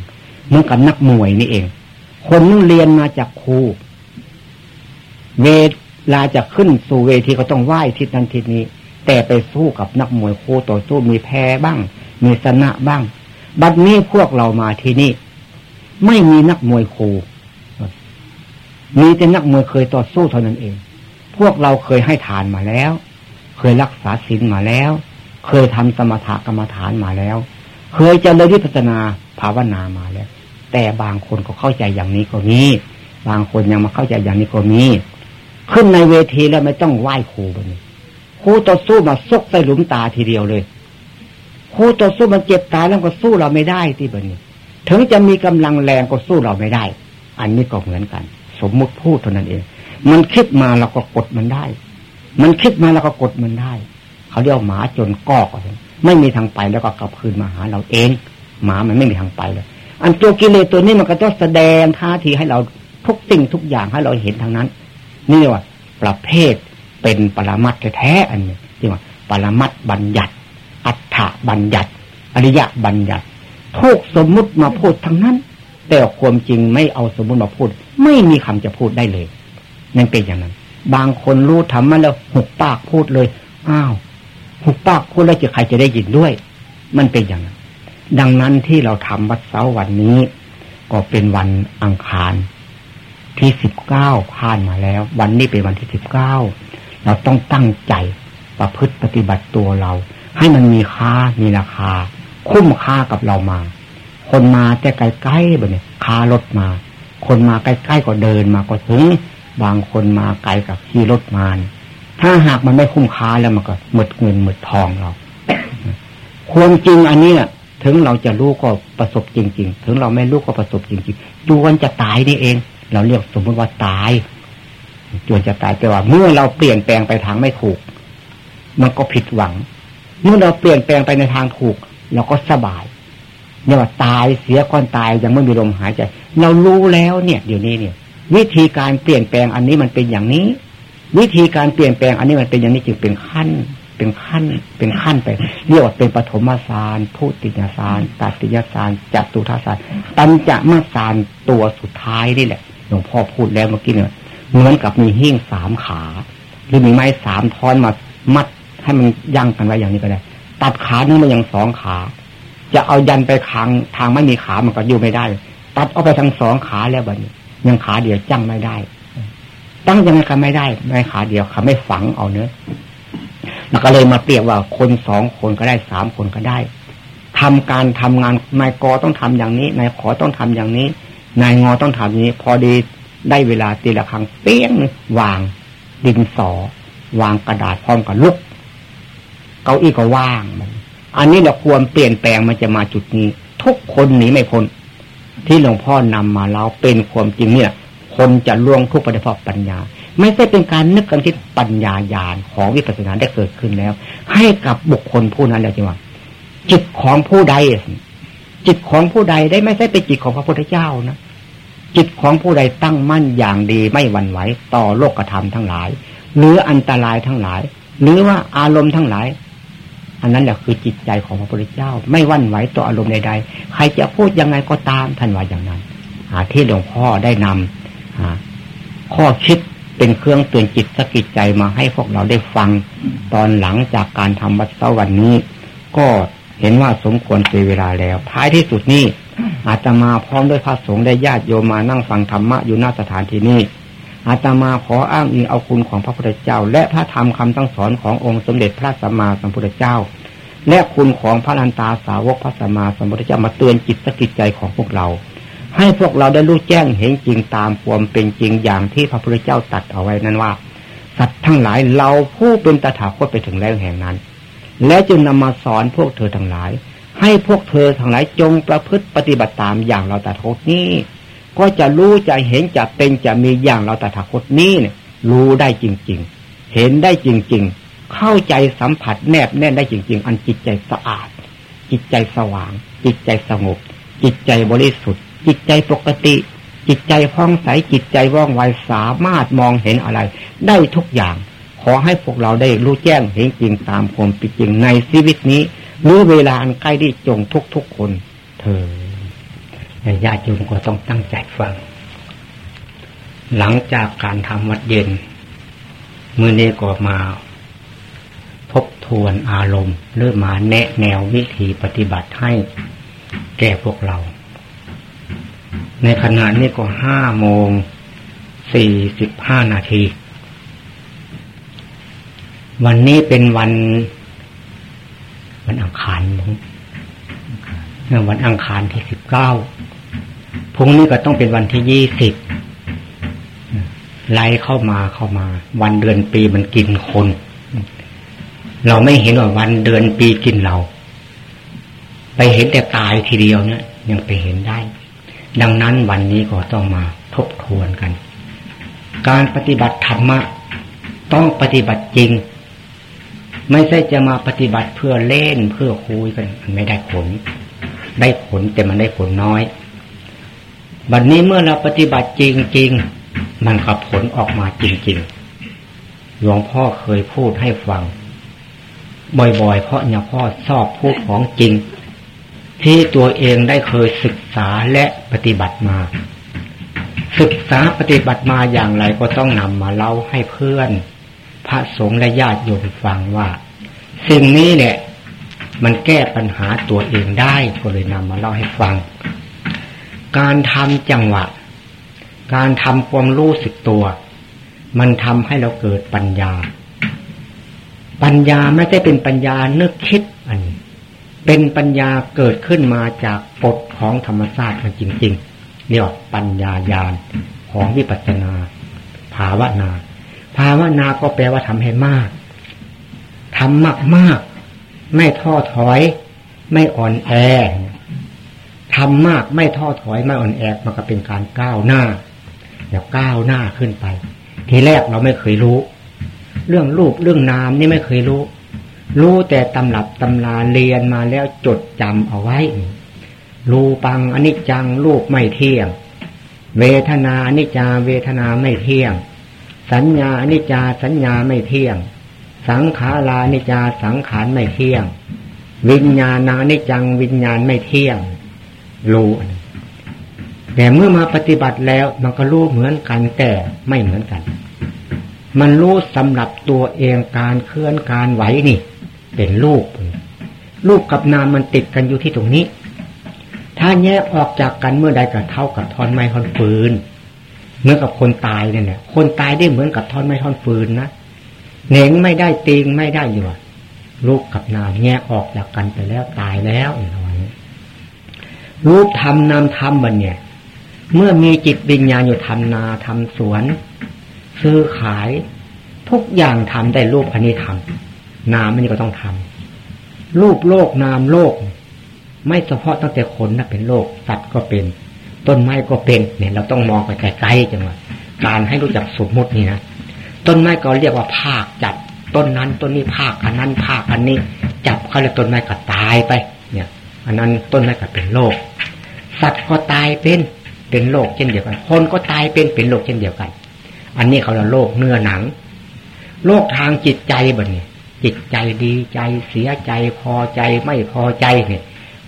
Speaker 1: เหมือนกับนักมวยนี่เอง คนนึงเรียนมาจากครูเวลาจะขึ้นสู่เวทีก็ต้องไหว้ทิศนั้นทิศนี้ แต่ไปสู้กับนักมวยครูต่อสู้มีแพ้บ้าง มีชนะบ้าง บัดนี้พวกเรามาที่นี่ ไม่มีนักมวยครูมีแต่นักมวยเคยต่อสู้เท่านั้นเอง พวกเราเคยให้ทานมาแล้ว เคยรักษาศีลมาแล้ว เคยทำสมถกรรมฐานมาแล้ว เคยเจริญวิปัสนาภาวนามาแล้ว แต่บางคนก็เข้าใจอย่างนี้ก็มีบางคนยังมาเข้าใจอย่างนี้ก็มีขึ้นในเวทีแล้วไม่ต้องไหว้ครูบนี้ครูต่อสู้มาซกใส่หลุมตาทีเดียวเลยครูต่อสู้มันเจ็บตายแล้วก็สู้เราไม่ได้ที่บนี้ ถึงจะมีกำลังแรงก็สู้เราไม่ได้ อันนี้ก็เหมือนกัน สมมุติพูดเท่านั้นเอง มันคิดมาเราก็กดมันได้ มันคิดมาเราก็กดมันได้ เขาเรียกหมาจนกอกไม่มีทางไปแล้วก็กลับคืนมาหาเราเอง หมามันไม่มีทางไปเลยอันตัวกิเลสตัวนี้มันก็ต้องแสดงท่าทีให้เราทุกสิ่งทุกอย่างให้เราเห็นทางนั้น นี่ว่า ประเภทเป็นปรมัตแท้ๆอันนี้ที่ว่า ปรมัตบัญญัติ อัฏฐบัญญัติ อริยบัญญัติทุกสมมุติมาพูดทั้งนั้น แต่ความจริงไม่เอาสมมุติมาพูด ไม่มีคำจะพูดได้เลยนั่นเป็นอย่างนั้น บางคนรู้ทำมาแล้วหุบปากพูดเลย อ้าว หุบปากพูดแล้วจะใครจะได้ยินด้วย มันเป็นอย่างนั้นดังนั้นที่เราทำวัดเสาร์วันนี้ ก็เป็นวันอังคารที่สิบเก้าผ่านมาแล้ว วันนี้เป็นวันที่สิบเก้าเราต้องตั้งใจประพฤติปฏิบัติตัวเรา ให้มันมีค่ามีราคา คุ้มค่ากับเรามา คนมาแต่ใกล้ๆแบบนี้ค่ารถมา คนมาใกล้ๆก็เดินมาก็ถึง บางคนมาไกลกับขี่รถมา ถ้าหากมันไม่คุ้มค่าแล้วมันก็หมดเงินหมดทองเราควรจริงอันนี้ถึงเราจะรู้ก็ประสบจริง ๆ ถึงเราไม่รู้ก็ประสบจริงๆจวนจะตายนี่เอง เราเรียกสมมติว่าตายจวนจะตายแต่ว่า เมื่อเราเปลี่ยนแปลงไปทางไม่ถูก มันก็ผิดหวัง เมื่อเราเปลี่ยนแปลงไปในทางถูกเราก็สบายเนี่ยว่าตายเสียก่อนตายยังไม่มีลมหายใจ เรารู้แล้วเนี่ย เดี๋ยวนี้เนี่ย วิธีการเปลี่ยนแปลงอันนี้มันเป็นอย่างนี้ วิธีการเปลี่ยนแปลงอันนี้มันเป็นอย่างนี้จึงเป็นขั้น เป็นขั้น เป็นขั้นไป เรียกว่าเป็นปฐมสารทุติยสารตัติยสารจัตุทัสารตัญจมาสารตัวสุดท้ายนี่แหละหลวงพ่อพูดแล้วเมื่อกี้เนี่ยเหมือนกับมีหิ้งสามขา หรือมีไม้สามท่อนมามัดให้มันยั่งกันไว้อย่างนี้ก็ได้ ตัดขานื้อมาอย่างสองขา จะเอายันไปทางทางไม่มีขามันก็อยู่ไม่ได้ ตัดเอาไปทั้งสองขาแล้วแบบนี้ ยังขาเดียวจังไม่ได้ ตั้งยังไงก็ไม่ได้ไม่ขาเดียวขาไม่ฝังเอาเนื้อแล้วก็เลยมาเปรียบว่าคนสองคนก็ได้สามคนก็ได้ทำการทำงานนายกอต้องทำอย่างนี้นายขอต้องทำอย่างนี้ นายงอต้องทำอย่างนี้ พอดีได้เวลาตีละครั้งเปี้ยงวาง ดินสอ วางกระดาษพร้อมกับลุก เก้าอี้ก็ว่างมันอันนี้เราควรเปลี่ยนแปลงมันจะมาจุดนี้ ทุกคนหนีไม่พ้นที่หลวงพ่อนำมาเราเป็นความจริงเนี่ย คนจะล่วงทุกประเด็นปัญญา ไม่ใช่เป็นการนึกกันที่ปัญญาญาณของวิปัสสนาได้เกิดขึ้นแล้ว ให้กับบุคคลผู้นั้นแล้วจริงว่าจิตของผู้ใด จิตของผู้ใดได้ไม่ใช่เป็นจิตของพระพุทธเจ้านะจิตของผู้ใดตั้งมั่นอย่างดีไม่หวั่นไหวต่อโลกธรรมทั้งหลาย หรืออันตรายทั้งหลาย หรือว่าอารมณ์ทั้งหลาย อันนั้นแหละคือจิตใจของพระพุทธเจ้า ไม่หวั่นไหวต่ออารมณ์ใดๆใครจะพูดยังไงก็ตามท่านว่าอย่างนั้นหาที่หลวงพ่อได้นำ ข้อคิดเป็นเครื่องเตือนจิตสกิจใจมาให้พวกเราได้ฟัง ตอนหลังจากการทำวัดเสาวันนี้ ก็เห็นว่าสมควรเป็นเวลาแล้ว ท้ายที่สุดนี้อาตมาพร้อมด้วยพระสงฆ์ได้ญาติโยมมานั่งฟังธรรมะอยู่หน้าสถานที่นี้อาตมาขออ้างอิงเอาคุณของพระพุทธเจ้า และพระธรรมคำตั้งสอนขององค์สมเด็จพระสัมมาสัมพุทธเจ้า และคุณของพระนันตาสาวกพระสัมมาสัมพุทธเจ้ามาเตือนจิตสกิจใจของพวกเรา ให้พวกเราได้รู้แจ้งเห็นจริงตามความเป็นจริงอย่างที่พระพุทธเจ้าตัดเอาไว้นั้นว่า สัตว์ทั้งหลายเราผู้เป็นตถาคตไปถึงแล้วแห่งนั้น และจึงนำมาสอนพวกเธอทั้งหลาย ให้พวกเธอทั้งหลายจงประพฤติปฏิบัติตามอย่างเราตถาคตนี้ ก็จะรู้จะเห็นจะเป็นจะมีอย่างเราตถาคตนี้เนี่ยรู้ได้จริง ๆ เห็นได้จริง ๆ เข้าใจสัมผัสแนบแน่นได้จริง ๆ อันจิตใจสะอาด จิตใจสว่าง จิตใจสงบ จิตใจบริสุทธิ์ จิตใจปกติ จิตใจพ้องใสจิตใจว่องไวสามารถมองเห็นอะไร ได้ทุกอย่าง ขอให้พวกเราได้รู้แจ้งเห็นจริงตามความเป็นจริงในชีวิตนี้หรือเวลาอันใกล้ที่จงทุกทุกคน เธอญาติโยมก็ต้องตั้งใจฟัง หลังจากการทำวัดเย็น มือเนก็มาทบทวนอารมณ์หรือมาแนะแนววิธีปฏิบัติให้แก่พวกเรา ในขณะนี้ก็ห้าโมงสี่สิบห้านาที วันนี้เป็นวัน วันอังคารนึงวันอังคารที่สิบเก้าพรุ่งนี้ก็ต้องเป็นวันที่ยี่สิบไล่เข้ามาเข้ามา วันเดือนปีมันกินคน เราไม่เห็นว่าวันเดือนปีกินเรา ไปเห็นแต่ตายทีเดียวเนี่ยยังไปเห็นได้ ดังนั้นวันนี้ก็ต้องมาทบทวนกัน การปฏิบัติธรรมะ ต้องปฏิบัติจริง ไม่ใช่จะมาปฏิบัติเพื่อเล่นเพื่อคุยกันมันไม่ได้ผล ได้ผลแต่มันได้ผลน้อยบันนี้เมื่อเราปฏิบัติจริง ๆ มันขับผลออกมาจริง ๆ หลวงพ่อเคยพูดให้ฟัง บ่อยๆ เพราะเนี่ยพ่อชอบพูดของจริง ที่ตัวเองได้เคยศึกษาและปฏิบัติมา ศึกษาปฏิบัติมาอย่างไรก็ต้องนำมาเล่าให้เพื่อน พระสงฆ์และญาติโยมฟังว่า สิ่งนี้เนี่ย มันแก้ปัญหาตัวเองได้ก็เลยนำมาเล่าให้ฟัง การทำจังหวะ การทำความรู้สึกตัว มันทำให้เราเกิดปัญญา ปัญญาไม่ได้เป็นปัญญานึกคิดอันนี้ เป็นปัญญาเกิดขึ้นมาจากกฎของธรรมชาติมันจริงๆเรียกว่าปัญญายาณของวิปัสสนา ภาวนา ภาวนาก็แปลว่าทำให้มากทำมากมากไม่ท้อถอย ไม่อ่อนแอทำมากไม่ท้อถอยไม่อ่อนแอมันก็เป็นการก้าวหน้าเดี๋ยวก้าวหน้าขึ้นไป ทีแรกเราไม่เคยรู้ เรื่องรูปเรื่องนามนี่ไม่เคยรู้ รู้แต่ตำรับตำราเรียนมาแล้วจดจำเอาไว้ รูปังอนิจจังรูปไม่เที่ยง เวทนาอนิจจาเวทนาไม่เที่ยง สัญญาอนิจจาสัญญาไม่เที่ยง สังขารานิจาสังขารไม่เที่ยง วิญญาณานิจังวิญญาณไม่เที่ยง รู้แต่เมื่อมาปฏิบัติแล้วมันก็รู้เหมือนกันแต่ไม่เหมือนกัน มันรู้สำหรับตัวเองการเคลื่อนการไหวนี่ เป็นรูปรูปกับนามมันติดกันอยู่ที่ตรงนี้ ถ้าแยกออกจากกันเมื่อใดก็เท่ากับท่อนไม้ท่อนฟืนเมื่อกับคนตายเนี่ยคนตายได้เหมือนกับท่อนไม้ท่อนฟืนนะเหน่งไม่ได้ติงไม่ได้อยู่รูปกับนามแยกออกจากกันไปแล้วตายแล้วอย่างนี้รูปทำนามทำมันเนี่ย เมื่อมีจิตวิญญาณอยู่ทำนาทำสวน ซื้อขาย ทุกอย่างทำได้รูปอันนี้ทำ นามอันนี้ก็ต้องทำรูปโลกนามโลก ไม่เฉพาะตั้งแต่คนนะเป็นโลกสัตว์ก็เป็น ต้นไม้ก็เป็นเนี่ย เราต้องมองไปไกลๆจังหวะการให้รู้จักสมมตินี่นะต้นไม้ก็เรียกว่าภาคจับต้นนั้นต้นนี้ภาคอันนั้นภาคอันนี้ จับเขาเลยต้นไม้ก็ตายไป เนี่ย อันนั้นต้นไม้ก็เป็นโรคสัตว์ก็ตายเป็นเป็นโรคเช่นเดียวกัน คนก็ตายเป็นเป็นโรคเช่นเดียวกัน อันนี้เขาเรียกโรคเนื้อหนังโรคทางจิตใจแบบนี้ จิตใจดีใจเสียใจพอใจไม่พอใจเนี่ย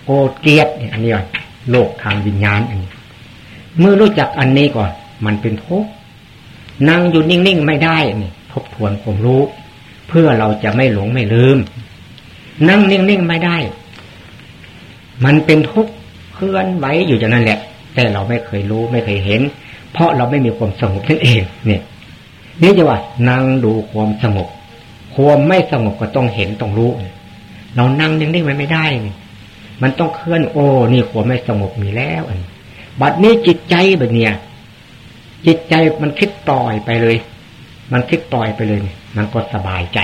Speaker 1: โกรธเกลียดเนี่ยอันนี้ก่อนโรคทางวิญญาณอันนี้เมื่อรู้จักอันนี้ก่อน มันเป็นทุกข์นั่งอยู่นิ่งๆไม่ได้นี่ทบทวนผมรู้ เพื่อเราจะไม่หลงไม่ลืม นั่งนิ่งๆไม่ได้ มันเป็นทุกข์เคลื่อนไหวอยู่อย่างนั้นแหละ แต่เราไม่เคยรู้ไม่เคยเห็น เพราะเราไม่มีความสงบนั่นเอง เนี่ยนี่จะว่านั่งดูความสงบ ความไม่สงบก็ต้องเห็นต้องรู้ เรานั่งนิ่งๆมันไม่ได้นี่มันต้องเคลื่อนโอ้นี่ความไม่สงบมีแล้วอันบัดนี้จิตใจแบบเนี้ยจิตใจมันคิดปล่อยไปเลย มันคิดปล่อยไปเลย มันก็สบายใจ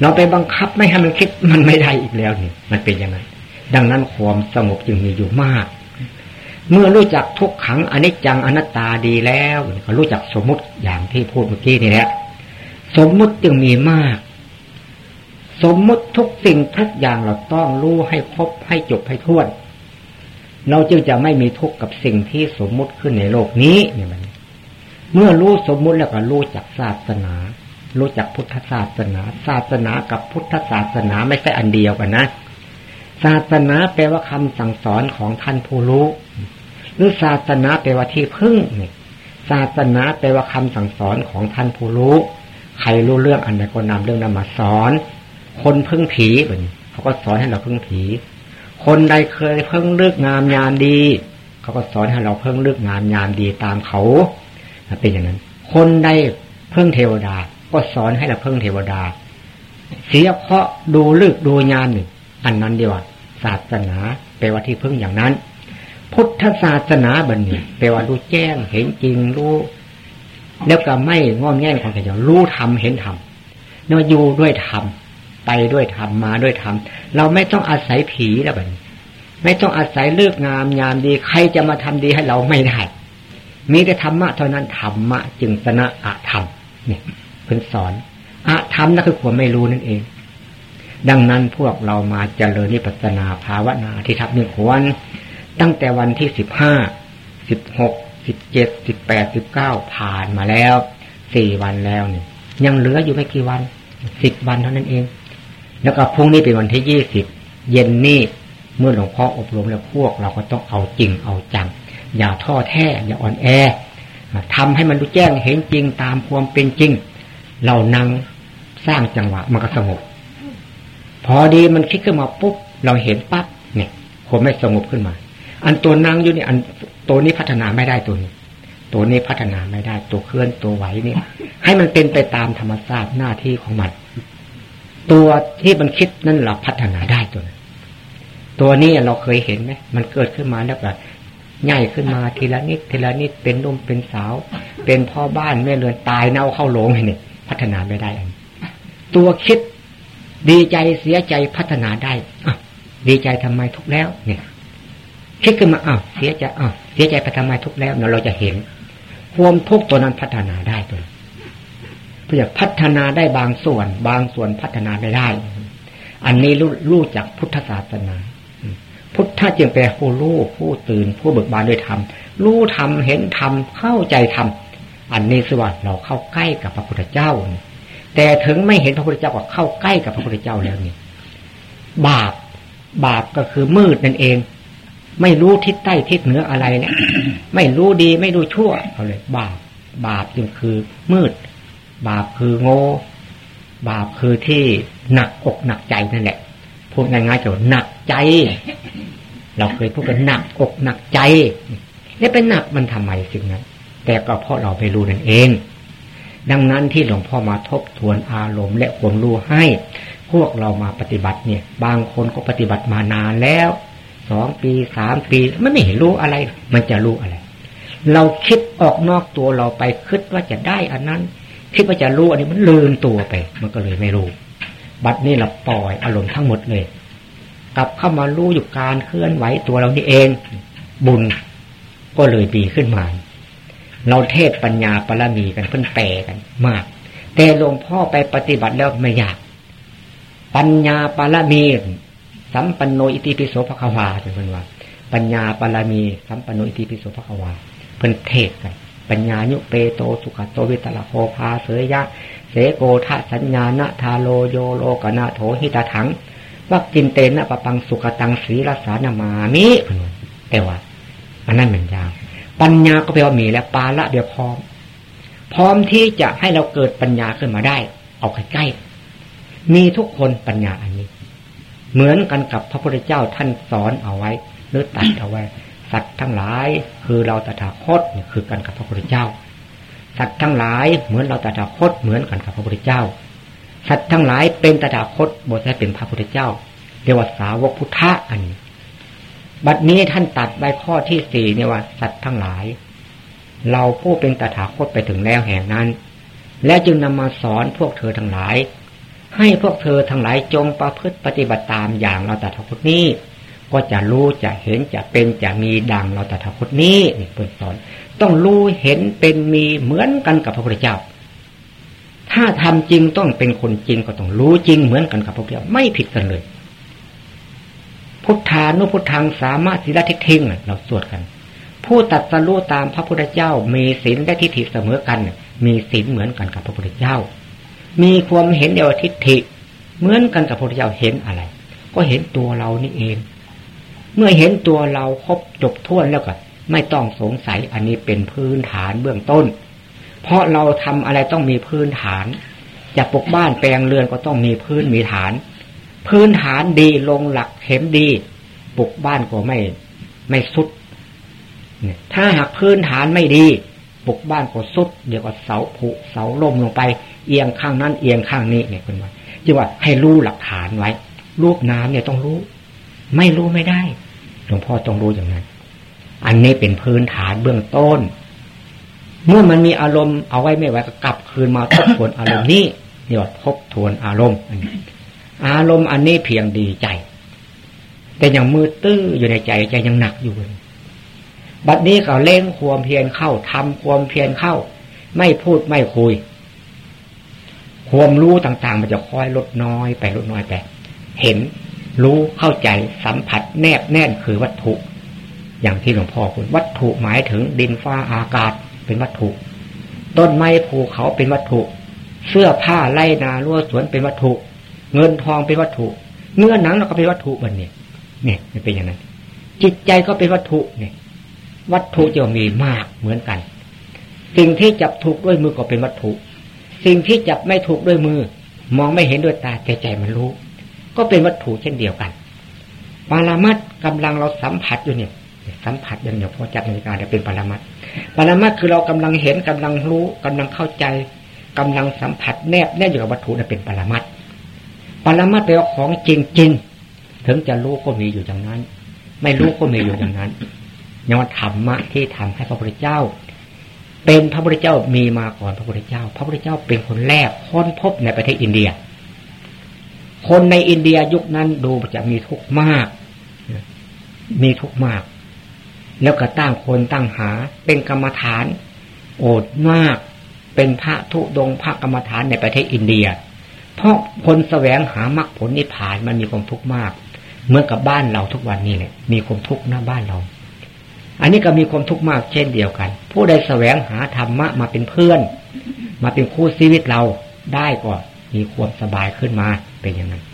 Speaker 1: เราไปบังคับไม่ให้มันคิดมันไม่ได้อีกแล้วนี่มันเป็นย่างนั้นดังนั้นความสงบจึงมีอยู่มาก เมื่อรู้จักทุกขังอนิจจังอนัตตาดีแล้ว ก็รู้จักสมมติอย่างที่พูดเมื่อกี้นี่แหละ สมมุติจึงมีมาก สมมุติทุกสิ่งทุกอย่างเราต้องรู้ให้ครบให้จบให้ท้วน เราจึงจะไม่มีทุกข์กับสิ่งที่สมมุติขึ้นในโลกนี้เนี่ยมัน เมื่อรู้สมมุติแล้วก็รู้จักศาสนา รู้จักพุทธศาสนา ศาสนากับพุทธศาสนาไม่ใช่อันเดียวกันนะศาสนาแปลว่าคำสั่งสอนของท่านผู้รู้ หรือศาสนาแปลว่าที่พึ่งเนี่ยศาสนาแปลว่าคำสั่งสอนของท่านผู้รู้ ใครรู้เรื่องอันใดก็นำเรื่องนั้นมาสอน คนพึ่งผีแบบนี้เขาก็สอนให้เราพึ่งผี คนใดเคยเพิ่งเลือกงามยามดี เขาก็สอนให้เราเพิ่งเลือกงามยามดีตามเขาเป็นอย่างนั้น คนใดเพิ่งเทวดา ก็สอนให้เราเพิ่งเทวดา เสียเพราะดูลึกดูญาณหนึ่งอันนั้นเดียวศาสนาแปลว่าที่พึ่งอย่างนั้น พุทธศาสนาบันนี้แปลว่ารู้แจ้งเห็นจริงรู้ แล้วก็ไม่งอมแง่ของใครจะรู้ทำเห็นทำเนาะอยู่ด้วยธรรมไปด้วยธรรมมาด้วยธรรมเราไม่ต้องอาศัยผีแล้วบัดไม่ต้องอาศัยเลือกงามยามดี ใครจะมาทำดีให้เราไม่ได้มีแต่ธรรมะเท่านั้นธรรมะจึงชนะอะธรรมเนี่ยเพิ่นสอนอะธรรมนั่นคือความไม่รู้นั่นเอง ดังนั้นพวกเรามาเจริญนิพพานาภาวนาที่ทับหนึ่งวันตั้งแต่วันที่สิบห้าสิบหก เจ็ดสิบแปดสิบเก้าผ่านมาแล้วสี่วันแล้วเนี่ยยังเหลืออยู่ไม่กี่วันสิบวันเท่านั้นเอง แล้วก็พรุ่งนี้เป็นวันที่ยี่สิบเย็นนี่เมื่อหลวงพ่ออบรมแล้วพวกเราก็ต้องเอาจริงเอาจัง อย่าท้อแท้อย่าอ่อนแอทำให้มันดูแจ้งเห็นจริงตามความเป็นจริง เรานั่งสร้างจังหวะมันก็สงบพอดีมันคิดขึ้นมาปุ๊บเราเห็นปั๊บเนี่ยผมไม่สงบขึ้นมา อันตัวนั่งอยู่นี่อันตัวนี้พัฒนาไม่ได้ตัวนี้ ตัวนี้พัฒนาไม่ได้ ตัวเคลื่อนตัวไหวเนี่ย ให้มันเป็นไปตามธรรมชาติหน้าที่ของมัน ตัวที่มันคิดนั่นเราพัฒนาได้ตัวนั้นตัวนี้เราเคยเห็นไหมมันเกิดขึ้นมาแล้วแบบใหญ่ขึ้นมาทีละนิดทีละนิดเป็นนุ่มเป็นสาว เป็นพ่อบ้านแม่เรือนตายเน่าเข้าโลงเนี่ยพัฒนาไม่ได้อันตัวคิดดีใจเสียใจพัฒนาได้อดีใจทำไมทุกแล้ว เนี่ย คิดขึ้นมาอ้าวเสียใจอ้าวเสียใจไปทำไมทุกแล้วเราจะเห็น ความทุกตัวนั้นพัฒนาได้ตัวเพื่อพัฒนาได้บางส่วน บางส่วนพัฒนาไม่ได้ อันนี้รู้รู้จากพุทธศาสนา พุทธะจึงแปลผู้รู้ผู้ตื่น ผู้เบิกบานด้วยธรรมรู้ธรรมเห็นธรรมเข้าใจธรรมอันนี้สวัสดิ์เราเข้าใกล้กับพระพุทธเจ้า แต่ถึงไม่เห็นพระพุทธเจ้าก็เข้าใกล้กับพระพุทธเจ้าแล้วนี่บาปบาปก็คือมืดนั่นเอง ไม่รู้ทิศใต้ทิศเหนืออะไรเนี่ยไม่รู้ดีไม่รู้ชั่วเอาเลยบาปบาปจึงคือมืด บาปคือโง่ บาปคือที่หนักอกหนักใจนั่นแหละพูดง่ายๆจะหนักใจ เราเคยพูดกันหนักอกหนักใจนี่เป็นหนักมันทำไมสิ่งนั้นแต่ก็เพราะเราไปรู้นั่นเอง ดังนั้นที่หลวงพ่อมาทบทวนอารมณ์และความรู้ให้ พวกเรามาปฏิบัติเนี่ย บางคนก็ปฏิบัติมานานแล้ว สองปีสามปี มันไม่เห็นรู้อะไร มันจะรู้อะไร เราคิดออกนอกตัวเราไปคิดว่าจะได้อันนั้น คิดว่าจะรู้อันนี้มันลืมตัวไป มันก็เลยไม่รู้ บัดนี้เราปล่อยอารมณ์ทั้งหมดเลย กลับเข้ามารู้อยู่การเคลื่อนไหวตัวเรานี่เอง บุญก็เลยดีขึ้นมา เราเทศปัญญาปรมีกันเพิ่นแปลกันมาก แต่หลวงพ่อไปปฏิบัติแล้วไม่ยาก ปัญญาปรมี สัมปันโนอิติปิโสภควาเป็นคนว่า ปัญญาปรมี สัมปันโนอิติปิโสภควาเพิ่นเทศกันปัญญายุเปโตสุขโตวิตลโภพาเสยยะ เสโกทะสัญญาณทาโลโยโลกนาโถหิตาถังว่ากินเตนะปะปังสุขตังสีรสานามามิแต่ว่าอันนั้นเหมือนยาวปัญญาก็แปลว่ามีแล้วปาละเดียวพร้อม พร้อมที่จะให้เราเกิดปัญญาขึ้นมาได้ เอาใกล้ๆมีทุกคนปัญญาอันนี้ เหมือนกันกับพระพุทธเจ้าท่านสอนเอาไว้ หรือตัดเอาไว้ สัตว์ทั้งหลายคือเราตถาคตคือกันกับพระพุทธเจ้า สัตว์ทั้งหลายเหมือนเราตถาคตเหมือนกันกับพระพุทธเจ้า สัตว์ทั้งหลายเป็นตถาคตบทใช้เป็นพระพุทธเจ้าเรียกว่าสาวกพุทธะอันนี้บัดนี้ท่านตัดใบข้อที่สี่เนี่ยว่า สัตว์ทั้งหลาย เราผู้เป็นตถาคตไปถึงแล้วแห่งนั้น และจึงนำมาสอนพวกเธอทั้งหลาย ให้พวกเธอทั้งหลายจงประพฤติปฏิบัติตามอย่างเราตถาคตนี้ ก็จะรู้จะเห็นจะเป็นจะมีดังเราตถาคตนี้นี่เปิดสอนต้องรู้เห็นเป็นมีเหมือนกันกับพระพุทธเจ้า ถ้าทำจริงต้องเป็นคนจริงก็ต้องรู้จริงเหมือนกันกับพระพุทธเจ้าไม่ผิดกันเลย พุทธานุพุทธังสามารถสิลทิทิงเราสวดกัน ผู้ตัดสรู้ตามพระพุทธเจ้า มีศีลและทิฏฐิเสมอกัน มีศีลเหมือนกันกับพระพุทธเจ้า มีความเห็นเดียวทิฏฐิ เหมือนกันกับพระพุทธเจ้าเห็นอะไร ก็เห็นตัวเรานี่เอง เมื่อเห็นตัวเราครบจบท้วนแล้วก็ไม่ต้องสงสัยอันนี้เป็นพื้นฐานเบื้องต้น เพราะเราทำอะไรต้องมีพื้นฐานจะปกบ้านแปลงเรือนก็ต้องมีพื้นมีฐาน พื้นฐานดีลงหลักเข็มดีปลุกบ้านก็ไม่ไม่สุดถ้าหากพื้นฐานไม่ดี ปลุกบ้านก็สุดเดี๋ยวก็เสาผุเสาล่มลงไป เอียงข้างนั้นเอียงข้างนี้เนี่ยคุณว่าจึงว่าให้รู้หลักฐานไว้รูปน้ำเนี่ยต้องรู้ ไม่รู้ไม่ได้หลวงพ่อต้องรู้อย่างนั้น อันนี้เป็นพื้นฐานเบื้องต้น เมื่อมันมีอารมณ์เอาไว้ไม่ไหวก็กลับคืนมาทบทวนอารมณ์นี้เรียกว่าทบทวนอารมณ์อารมณ์อันนี้เพียงดีใจ แต่ยังมือตื้ออยู่ในใจใจยังหนักอยู่ บัดนี้เขาเล่งความเพียรเข้าทำความเพียรเข้า ไม่พูดไม่คุย ความรู้ต่างๆ มันจะค่อยลดน้อยไปลดน้อยไป เห็นรู้เข้าใจสัมผัสแนบแน่นคือวัตถุ อย่างที่หลวงพ่อคุณวัตถุหมายถึงดินฟ้าอากาศเป็นวัตถุ ต้นไม้ภูเขาเป็นวัตถุ เสื้อผ้าไล่นารั้วสวนเป็นวัตถุ เงินทองเป็นวัตถุเนื้อหนังเราก็เป็นวัตถุมันเนี่ยเนี่ยมันเป็นอย่างนั้น จิตใจก็เป็นวัตถุเนี่ย วัตถุจะมีมากเหมือนกัน สิ่งที่จับถูกด้วยมือก็เป็นวัตถุ สิ่งที่จับไม่ถูกด้วยมือ มองไม่เห็นด้วยตาแต่ใจมันรู้ ก็เป็นวัตถุเช่นเดียวกัน ปารามัดกำลังเราสัมผัสอยู่เนี่ย สัมผัสอย่างเดียวพอจับนาฬิกาจะเป็นปรมัตปรมัตคือเรากำลังเห็นกำลังรู้กำลังเข้าใจกำลังสัมผัสแนบแน่อยู่กับวัตถุนั่นเป็นปรมัตปรมัตแปลว่าของจริงจริงถึงจะรู้ก็มีอยู่อย่างนั้น ไม่รู้ก็มีอยู่อย่างนั้น ยังว่าธรรมะที่ทำให้พระพุทธเจ้า เป็นพระพุทธเจ้ามีมาก่อนพระพุทธเจ้า พระพุทธเจ้าเป็นคนแรกค้นพบในประเทศอินเดีย คนในอินเดียยุคนั้นดูจะมีทุกข์มาก มีทุกข์มาก แล้วก็ตั้งคนตั้งหาเป็นกรรมฐาน โอดมาก เป็นพระทุดงพระกรรมฐานในประเทศอินเดีย เพราะคนแสวงหามรรคผลนิพพานมันมีความทุกข์มากเหมือนกับบ้านเราทุกวันนี้เลยมีความทุกข์หน้าบ้านเรา อันนี้ก็มีความทุกข์มากเช่นเดียวกัน ผู้ใดแสวงหาธรรมะมาเป็นเพื่อน มาเป็นคู่ชีวิตเราได้ก็มีความสบายขึ้นมาเป็นอย่างนั้น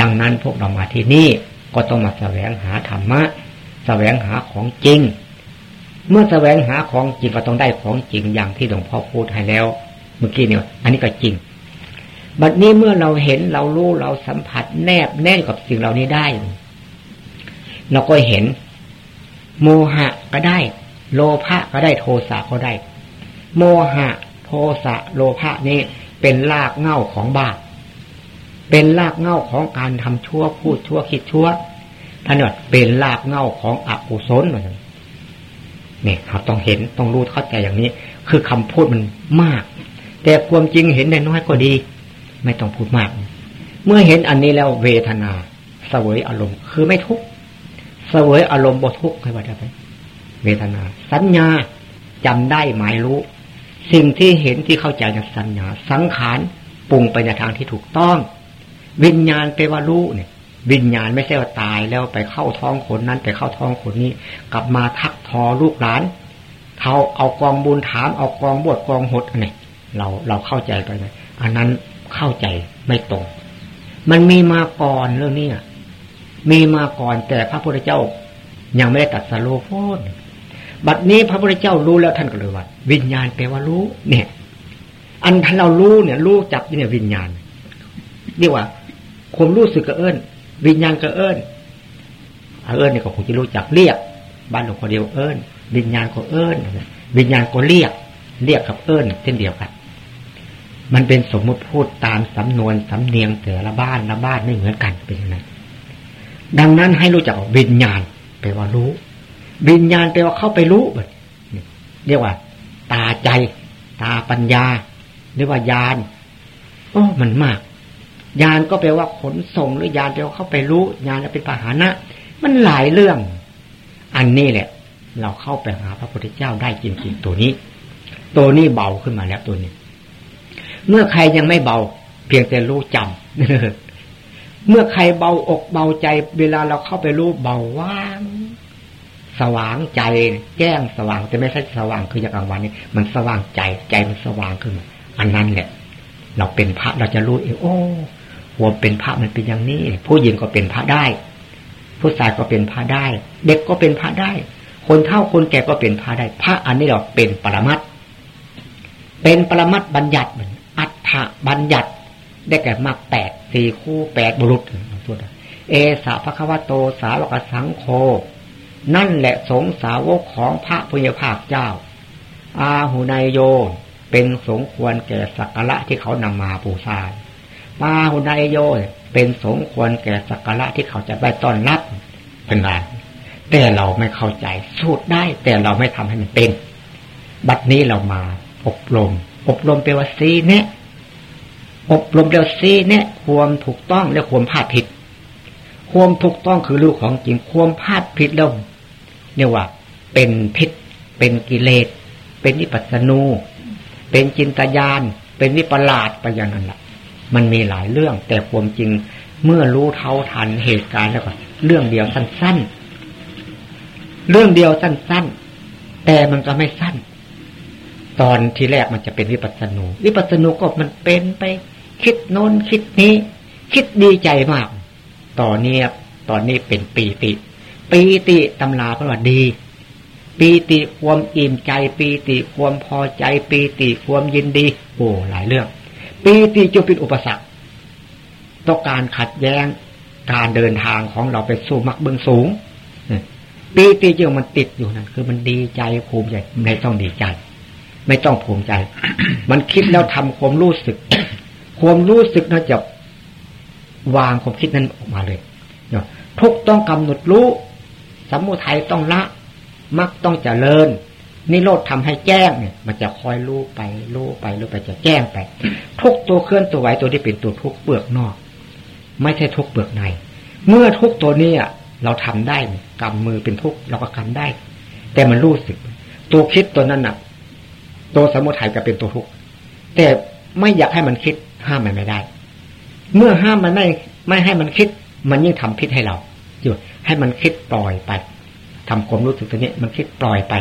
Speaker 1: ดังนั้นพวกเรามาที่นี่ก็ต้องมาแสวงหาธรรมะแสวงหาของจริง เมื่อแสวงหาของจริงก็ต้องได้ของจริงอย่างที่หลวงพ่อพูดให้แล้ว เมื่อกี้เนี่ยอันนี้ก็จริงบัดนี้เมื่อเราเห็นเรารู้เราสัมผัสแนบแน่นกับสิ่งเหล่านี้ได้ เราก็เห็น โมหะก็ได้ โลภะก็ได้โทสะก็ได้ โมหะ โทสะโลภะนี่เป็นรากเง่าของบาปเป็นรากเง่าของการทำชั่วพูดชั่วคิดชั่วท่านว่าเป็นรากเง่าของอกุศลเหมือนกันเนี่ยเราต้องเห็นต้องรู้เข้าใจอย่างนี้ คือคำพูดมันมาก แต่ความจริงเห็นได้น้อยก็ดี ไม่ต้องพูดมาก เมื่อเห็นอันนี้แล้วเวทนาสวยอารมณ์ คือไม่ทุกข์ สวยอารมณ์บทุกข์ให้ว่าได้ไหมเวทนา สัญญาจำได้หมายรู้ สิ่งที่เห็นที่เข้าใจจากสัญญา สังขารปรุงไปในทางที่ถูกต้อง วิญญาณแปว่ารู้เนี่ย วิญญาณไม่ใช่ว่าตายแล้วไปเข้าท้องคนนั้นไปเข้าท้องคนนี้ กลับมาทักทอลูกหลานเขาเอากองบุญถามเอากองบวชกองหดอันนี้เราเราเข้าใจไปไหมอันนั้นเข้าใจไม่ตรง มันมีมาก่อนเรื่องนี้ มีมาก่อนแต่พระพุทธเจ้า ยังไม่ได้ตัดสโลโฟนบัดนี้พระพุทธเจ้ารู้แล้วท่านก็เลยว่า วิญญาณแปลว่ารู้ เนี่ย อันท่านเรารู้เนี่ย รู้จับเนี่ยวิญญาณเรียกว่าความรู้สึกกระเอิญวิญญาณก็เอิญเอิญเนี่ยก็คงจะรู้จักเรียก บ้านหลวงพ่อเดียวเอิญวิญญาณก็เอิญวิญญาณก็เรียก เรียกกับเอิญเช่นเดียวกันมันเป็นสมมุติพูดตามสำนวนสำเนียงแต่ละบ้านละบ้านไม่เหมือนกันเป็นอย่างนั้น ดังนั้นให้รู้จักวิญญาณแปลว่ารู้ วิญญาณแปลว่าเข้าไปรู้เรียกว่า ตาใจ ตาปัญญา เรียกว่ายานโอ้มันมาก ยานก็แปลว่าขนส่งหรือยานแปลว่าเข้าไปรู้ ยานเป็นปหานะ มันหลายเรื่อง อันนี้แหละ เราเข้าไปหาพระพุทธเจ้าได้จริงๆตัวนี้ ตัวนี้เบาขึ้นมาแล้วตัวนี้ เมื่อใครยังไม่เบา เพียงแต่รู้จำ เมื่อใครเบาอกเบาใจ เวลาเราเข้าไปรู้เบาว่าง สว่างใจ แจ้งสว่างแต่ไม่ใช่สว่างคืออย่างกลางวันนี้มันสว่างใจใจมันสว่างขึ้นอันนั้นแหละ เราเป็นพระเราจะรู้เองโอ้ควเป็นพระมันเป็นอย่างนี้ ผู้หญิงก็เป็นพระได้ ผู้ชายก็เป็นพระได้ เด็กก็เป็นพระได้ คนเฒ่าคนแก่ก็เป็นพระได้ พระอันนี้เราเป็นปรมัตเป็นปรมัตบัญญัติเหมือนอัฏฐบัญญัติได้แก่มากแปด สี่คู่แปดบุรุษพูดเอสาพระควโตสาวกสังโฆนั่นแหละสงสาวกของพระพุทธภาคเจ้า อาหุนายโยเป็นสงควรแก่สักการะที่เขานำมาปูชาปาหุนายโยเป็นสมควรแก่สักการะที่เขาจะไปต้อนรับเป็นไรแต่เราไม่เข้าใจสูตรได้แต่เราไม่ทำให้มันเป็น บัดนี้เรามาอบรม อบรมเปว่าซีเนี่ย อบรมเปลว่าซีเนี่ยความถูกต้องและความพลาดผิด ความถูกต้องคือลูกของจริง ความพลาดผิดแล้วเนี่ยว่า เป็นพิษ เป็นกิเลส เป็นนิปัสนู เป็นจินตยานเป็นนิปลาดไปอย่างนั้นแหละมันมีหลายเรื่อง แต่ความจริงเมื่อรู้เท่าทันเหตุการณ์แล้วก็เรื่องเดียวสั้นๆ
Speaker 2: เรื่องเดียวสั้นๆ แต่มันก็ไม่สั้น ตอนที่แรกมันจะเป็นวิปัสสนูวิปัสสนูก็มันเป็นไป คิดโน้นคิดนี้ คิดดีใจมาก ตอนนี้ตอนนี้เป็นปีติ ปีติตำราเพราะว่าดี ปีติความอิ่มใจ ปีติความพอใจ ปีติความยินดี โอ้หลายเรื่อง ปีติจะเป็นอุปสรรคต้องการขัดแย้งการเดินทางของเราไปสู่มรรคเบื้องสูงปีติจึงมันติดอยู่นั่นคือมันดีใจภูมิใจไม่ต้องดีใจ ไม่ต้องภูมิใจ มันคิดแล้วทำความรู้สึก ความรู้สึกน่าจะวางความคิดนั้นออกมาเลยเนาะทุกต้องกำหนดรู้ สมุทัยต้องละมักต้องเจริญนิโรธทำให้แจ้งเนี่ย มันจะคอยรู้ไปรู้ไปรู้ไปจะแจ้งไป ทุกตัวเคลื่อนตัวไหวตัวที่เป็นตัวทุกเปลือกนอก ไม่ใช่ทุกเปลือกใน เมื่อทุกตัวนี้เราทำได้กำมือเป็นทุกเราก็กำได้ แต่มันรู้สึก ตัวคิดตัวนั้นอะ ตัวสมุทัยก็เป็นตัวทุกแต่ไม่อยากให้มันคิด ห้ามมันไม่ได้ เมื่อห้ามมันไม่ไม่ให้มันคิด มันยิ่งทำพิษให้เราอยู่ให้มันคิดปล่อยไปทำความรู้สึกตัวนี้มันคิดปล่อยไป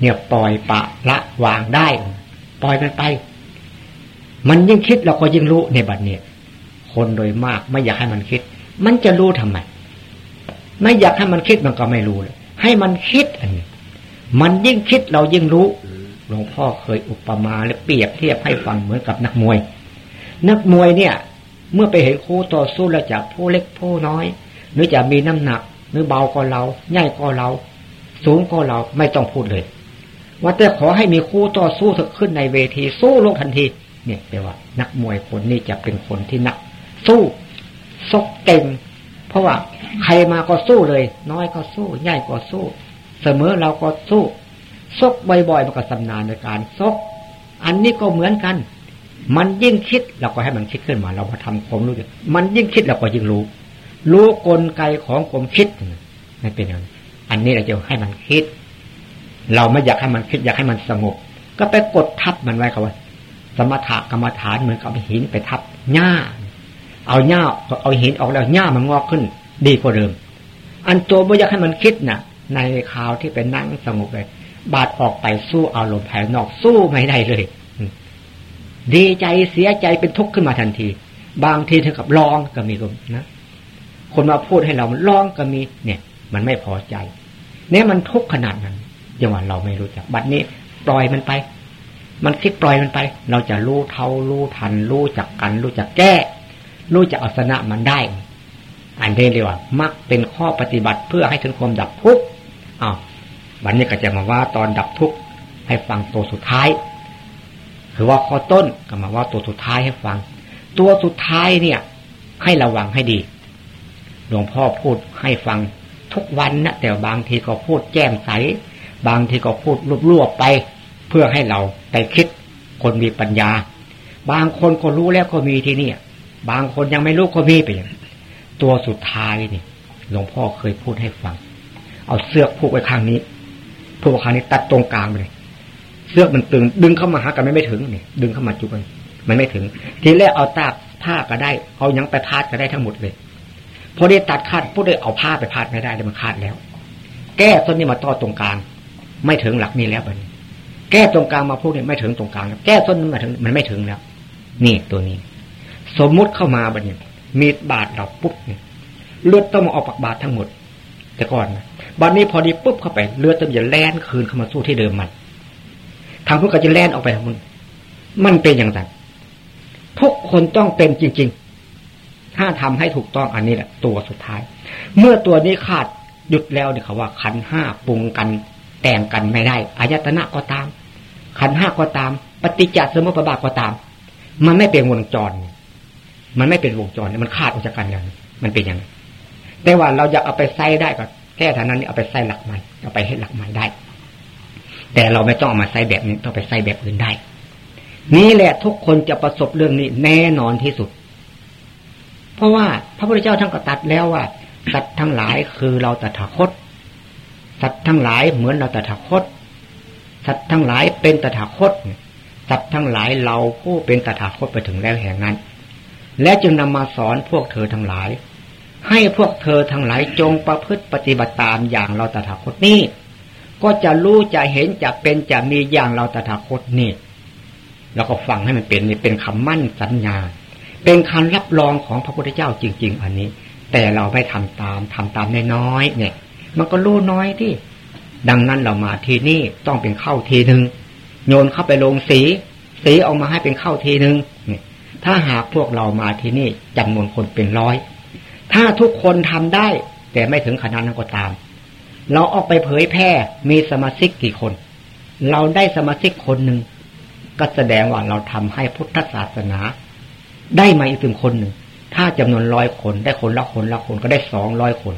Speaker 2: เนี่ยปล่อยปะละวางได้ ปล่อยมันไป มันยิ่งคิดเราก็ยิ่งรู้ในบัดเนี่ยคนโดยมากไม่อยากให้มันคิด มันจะรู้ทำไมไม่อยากให้มันคิดมันก็ไม่รู้เลยให้มันคิดอันนี้มันยิ่งคิดเรายิ่งรู้หลวงพ่อเคยอุปมาและเปรียบเทียบให้ฟังเหมือนกับนักมวย นักมวยเนี่ย เมื่อไปเห็นคู่ต่อสู้แล้วจากผู้เล็กผู้น้อย หรือจะมีน้ำหนัก หรือเบาก็เราใหญ่ก็เรา สูงก็เราไม่ต้องพูดเลย ว่าแต่ขอให้มีคู่ต่อสู้เถอะขึ้นในเวทีสู้ลงทันที เนี่ยแปลว่า นักมวยคนนี้จะเป็นคนที่นัก สู้ซกเต็งเพราะว่าใครมาก็สู้เลย น้อยก็สู้ใหญ่ก็สู้ เสมอเราก็สู้ซกบ่อยๆมันก็สำนานในการซกอันนี้ก็เหมือนกัน มันยิ่งคิดเราก็ให้มันคิดขึ้นมา เราพอทำความรู้มันยิ่งคิดเราก็ยิ่งรู้ รู้กลไกของความคิดนั่นเป็นอย่างอันนี้เราจะให้มันคิด เราไม่อยากให้มันคิด อยากให้มันสงบ ก็ไปกดทับมันไว้เขาว่าสมถะกรรมฐานเหมือนกับหินไปทับหญ้า เอาหญ้าเอาหินออกแล้วหญ้ามันงอกขึ้น ดีกว่าเดิม อันตัวไม่อยากให้มันคิดน่ะ ในข่าวที่เป็นนั่งสงบเลย บาดออกไปสู้อารมณ์ภายนอกสู้ไม่ได้เลย ดีใจเสียใจเป็นทุกข์ขึ้นมาทันที บางทีถึงกับร้องก็มีนะคนมาพูดให้เรามันร้องก็มีเนี่ย มันไม่พอใจ เนี่ยมันทุกข์ขนาดนั้นยังว่าเราไม่รู้จัก บัดนี้ปล่อยมันไป มันคิดปล่อยมันไป เราจะรู้เท่ารู้ทัน รู้จักกัน รู้จักแก้ รู้จักอัสนะมันได้ อันนี้เรียกว่า มักเป็นข้อปฏิบัติเพื่อให้ถึงความดับทุกข์อ้าววันนี้ก็จะมาว่าตอนดับทุกข์ให้ฟังตัวสุดท้าย คือว่าข้อต้นก็มาว่าตัวสุดท้ายให้ฟัง ตัวสุดท้ายเนี่ย ให้ระวังให้ดี หลวงพ่อพูดให้ฟังทุกวันนะแต่บางทีก็พูดแจ่มใส บางทีก็พูดรวบๆไป เพื่อให้เราไปคิดคนมีปัญญา บางคนก็รู้แล้วก็มีที่นี่บางคนยังไม่รู้ก็มีไปอย่างตัวสุดท้ายนี่หลวงพ่อเคยพูดให้ฟัง เอาเสื้อผูกไว้ข้างนี้ผูกไว้ข้างนี้ตัดตรงกลางไปเลย เสื้อมันตึง ดึงเข้ามาหากันไม่ไม่ถึงเนี่ยดึงเข้ามาจุกันมันไม่ถึง ทีแรกเอาตากผ้าก็ได้ เอายังไปพาดก็ได้ทั้งหมดเลยพอได้ตัดขาดพูดได้เอาผ้าไปพาดไม่ได้เลยมันขาดแล้ว แก้ต้นนี้มาต่อตรงกลาง ไม่ถึงหลักนี้แล้วบันแก้ตรงกลางมาพูดเนี่ยไม่ถึงตรงกลางแก้ต้นนี้มาถึง มันไม่ถึงแล้วนี่ตัวนี้ สมมุติเข้ามาบัดนี้มีดบาดเราปุ๊บเนี่ยเลือดต้องมาออกปากบาดทั้งหมด แต่ก่อนนะบัดนี้พอดีปุ๊บเข้าไป เลือดต้องอย่าแล่นคืนเข้ามาสู้ที่เดิมมัน ทางพุทธก็จะแล่นออกไปทางมันมันเป็นอย่างไรทุกคนต้องเป็นจริง ๆ ถ้าทำให้ถูกต้องอันนี้แหละ ตัวสุดท้าย เมื่อตัวนี้ขาดหยุดแล้วเนี่ยเขาว่า ขันห้าปรุงกัน แต่งกันไม่ได้อายตนะก็ตาม ขันห้าก็ตาม ปฏิจจสมุปบาทก็ตาม มันไม่เป็นวงจร มันไม่เป็นวงจรมันขาดออกจากกันอย่างมันเป็นอย่างแต่ว่าเราอยากเอาไปใส่ได้ก็แค่เท่านั้นเอาไปใส่หลักใหม่เอาไปให้หลักใหม่ได้ แต่เราไม่ต้องเอามาใส่แบบนี้ต้องไปใส่แบบอื่นได้ นี่แหละทุกคนจะประสบเรื่องนี้แน่นอนที่สุด เพราะว่าพระพุทธเจ้าท่านก็ตัดแล้วว่าสัตว์ทั้งหลายคือเราตถาคต สัตว์ทั้งหลายเหมือนเราตถาคต สัตว์ทั้งหลายเป็นตถาคต สัตว์ทั้งหลายเราผู้เป็นตถาคตไปถึงแล้วแห่งนั้น และจึงนำมาสอนพวกเธอทั้งหลาย ให้พวกเธอทั้งหลายจงประพฤติปฏิบัติตามอย่างเราตถาคตนี้ ก็จะรู้จะเห็นจะเป็นจะมีอย่างเราตถาคตนี่แล้วก็ฟังให้มันเป็นนี่เป็นคำมั่นสัญญา เป็นคำรับรองของพระพุทธเจ้าจริง ๆ อันนี้ แต่เราไม่ทำตามทำตามน้อยๆเนี่ย มันก็รู้น้อยที่ ดังนั้นเรามาที่นี่ต้องเป็นเข้าทีหนึ่งโยนเข้าไปลงสี สีเอามาให้เป็นเข้าทีหนึ่งเนี่ย ถ้าหากพวกเรามาที่นี่จำนวนคนเป็นร้อย ถ้าทุกคนทำได้ แต่ไม่ถึงขนาดนั้นก็ตาม เราออกไปเผยแพร่มีสมาชิกกี่คน เราได้สมาชิกคนหนึ่งก็แสดงว่าเราทำให้พุทธศาสนา ได้มาอีกถึงคนหนึ่ง ถ้าจำนวนร้อยคนได้คนละคนละคนก็ได้สองร้อยคน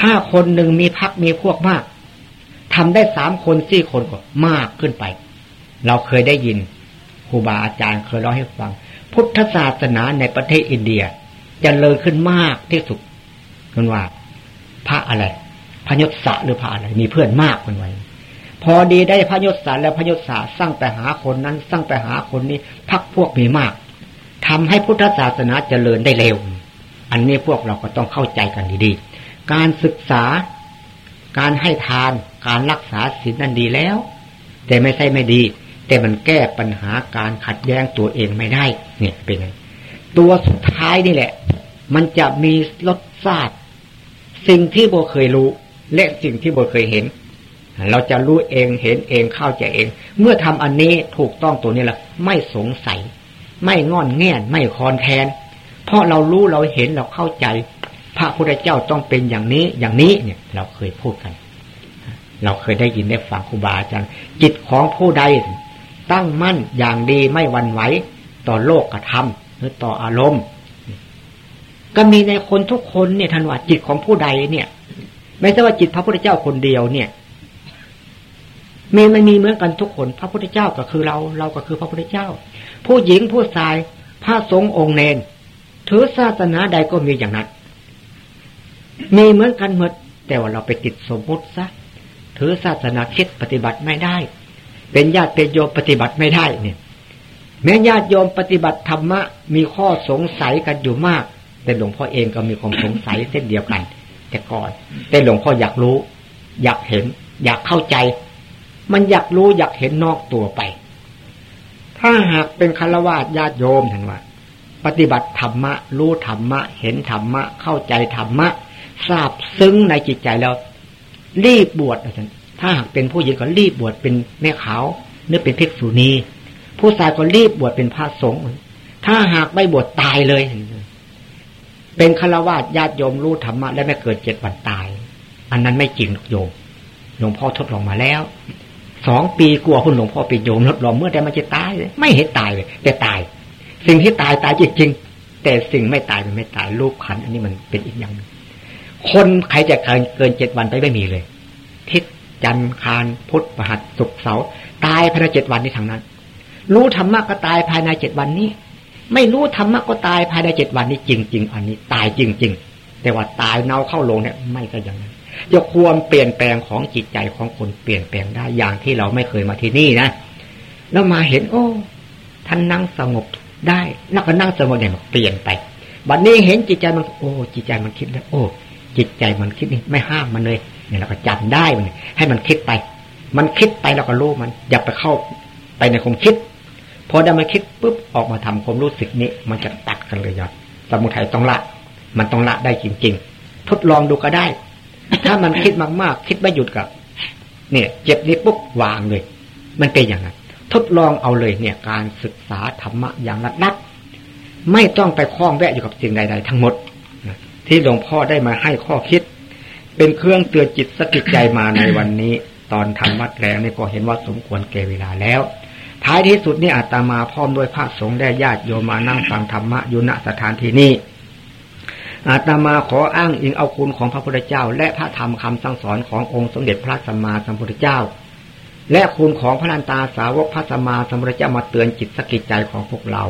Speaker 2: ถ้าคนหนึ่งมีพักมีพวกมากทำได้สามคนสี่คนก็มากขึ้นไป เราเคยได้ยินครูบาอาจารย์เคยเล่าให้ฟัง พุทธศาสนาในประเทศอินเดียจเจริญขึ้นมากที่สุดคุณว่า พระอะไร พระยศสะหรือพระอะไร มีเพื่อนมากคนไว้ พอดีได้พระยศสารและพระยศสาสร้างไปหาคนนั้น สร้างไปหาคนนี้พักพวกมีมากทำให้พุทธศาสนาเจริญได้เร็ว อันนี้พวกเราก็ต้องเข้าใจกันดีๆ การศึกษา การให้ทาน การรักษาศีลนั่นดีแล้ว แต่ไม่ใช่ไม่ดี แต่มันแก้ปัญหาการขัดแย้งตัวเองไม่ได้ เนี่ยเป็นไงตัวสุดท้ายนี่แหละ มันจะมีรสชาติ สิ่งที่โบเคยรู้ และสิ่งที่โบเคยเห็น เราจะรู้เองเห็นเองเข้าใจเอง เมื่อทำอันนี้ถูกต้องตัวนี้ละไม่สงสัย ไม่งอนแง่นไม่คอนแทนเพราะเรารู้เราเห็นเราเข้าใจ พระพุทธเจ้าต้องเป็นอย่างนี้อย่างนี้เนี่ย เราเคยพูดกัน เราเคยได้ยินได้ฟังครูบาอาจารย์จิตของผู้ใด ตั้งมั่นอย่างดีไม่วันไหวต่อโลกกระทำหรือต่ออารมณ์ ก็มีในคนทุกคนเนี่ยทันว่าจิตของผู้ใดเนี่ย ไม่ใช่ว่าจิตพระพุทธเจ้าคนเดียวเนี่ยมีไม่มีเหมือนกันทุกคน พระพุทธเจ้าก็คือเรา เราก็คือพระพุทธเจ้า ผู้หญิงผู้ชาย พระสงฆ์องค์เนนถือศาสนาใดก็มีอย่างนั้น มีเหมือนกันหมดแต่ว่าเราไปติดสมมุติซะถือศาสนาคิดปฏิบัติไม่ได้ เป็นญาติเป็นโยมปฏิบัติไม่ได้เนี่ย แม้ญาติโยมปฏิบัติธรรมะมีข้อสงสัยกันอยู่มาก แต่หลวงพ่อเองก็มีความสงสัยเส้นเดียวกัน แต่ก่อน แต่หลวงพ่ออยากรู้ อยากเห็น อยากเข้าใจ มันอยากรู้อยากเห็นนอกตัวไป ถ้าหากเป็นคารวะญาติโยมท่านว่าปฏิบัติธรรมะ รู้ธรรมะ เห็นธรรมะ เข้าใจธรรมะทราบซึ้งในจิตใจแล้ว รีบบวชท่านถ้าหากเป็นผู้หญิงก็รีบบวชเป็นแม่ขาวหรือเป็นภิกษุณีผู้ชายก็รีบบวชเป็นพระสงฆ์ถ้าหากไม่บวชตายเลย เป็นคารวะญาติโยมรู้ธรรมะและไม่เกิดเจ็ดวันตาย อันนั้นไม่จริงโยมหลวงพ่อทดลองมาแล้วสองปีกลัวคุณหลวงพ่อไปโยมรับรองเมื่อแต่มันจะตายเลยไม่เห็นตายเลยแต่ตาย สิ่งที่ตายตายจริงๆแต่สิ่งไม่ตายมันไม่ตายรูปขันอันนี้มันเป็นอีกอย่างคนใครจะเกินเกินเจ็ดวันไปไม่มีเลย ทิศจันทร์คารพุทธประหัสศุกร์เสาร์ตายภายในเจ็ดวันนี้ทางนั้น รู้ธรรมะก็ตายภายในเจ็ดวันนี้ ไม่รู้ธรรมะก็ตายภายในเจ็ดวันนี้จริง ๆ อันนี้ตายจริง ๆ แต่ว่าตายเน่าเข้าลงเนี่ยไม่ก็อย่างนั้นจะความเปลี่ยนแปลงของจิตใจของคนเปลี่ยนแปลงได้อย่างที่เราไม่เคยมาที่นี่นะแล้วมาเห็น โอ้ท่านนั่งสงบได้แล้วก็นั่งสงบเนี่ยเปลี่ยนไปบัดนี้เห็นจิตใจมัน โอ้ จิตใจมันคิดแล้วโอ้ จิตใจมันคิดนี่ไม่ห้ามมันเลยเนี่ยเราก็จำได้มันให้มันคิดไป มันคิดไปเราก็รู้มัน อย่าไปเข้าไปในความคิด พอได้มาคิดปุ๊บออกมาทำความรู้สึกนี้ มันจะตัดกันเลยยอดสมุทัยต้องละ มันต้องละได้จริง ๆ ทดลองดูก็ได้ ถ้ามันคิดมากๆ คิดไม่หยุดกับ เนี่ย เจ็บนี้ปุ๊บวางเลย มันเป็นอย่างนั้นทดลองเอาเลยเนี่ย การศึกษาธรรมะอย่างรัดนัดไม่ต้องไปคล้องแวะอยู่กับสิ่งใด ๆ ทั้งหมดที่หลวงพ่อได้มาให้ข้อคิด เป็นเครื่องเตือนจิตสติใจมาในวันนี้ ตอนทำวัดแล้วนี่ก็เห็นว่าสมควรแก่เวลาแล้ว ท้ายที่สุดนี่อาตมาพร้อมด้วยพระสงฆ์ได้ญาติโยมมานั่งฟังธรรมะอยู่ณสถานที่นี้อาตมาขออ้างอิงเอาคุณของพระพุทธเจ้า และพระธรรมคำสั่งสอนขององค์สมเด็จพระสัมมาสัมพุทธเจ้า และคุณของพระนันตาสาวกพระสัมมาสัมพุทธเจ้ามาเตือนจิตสกิจใจของพวกเรา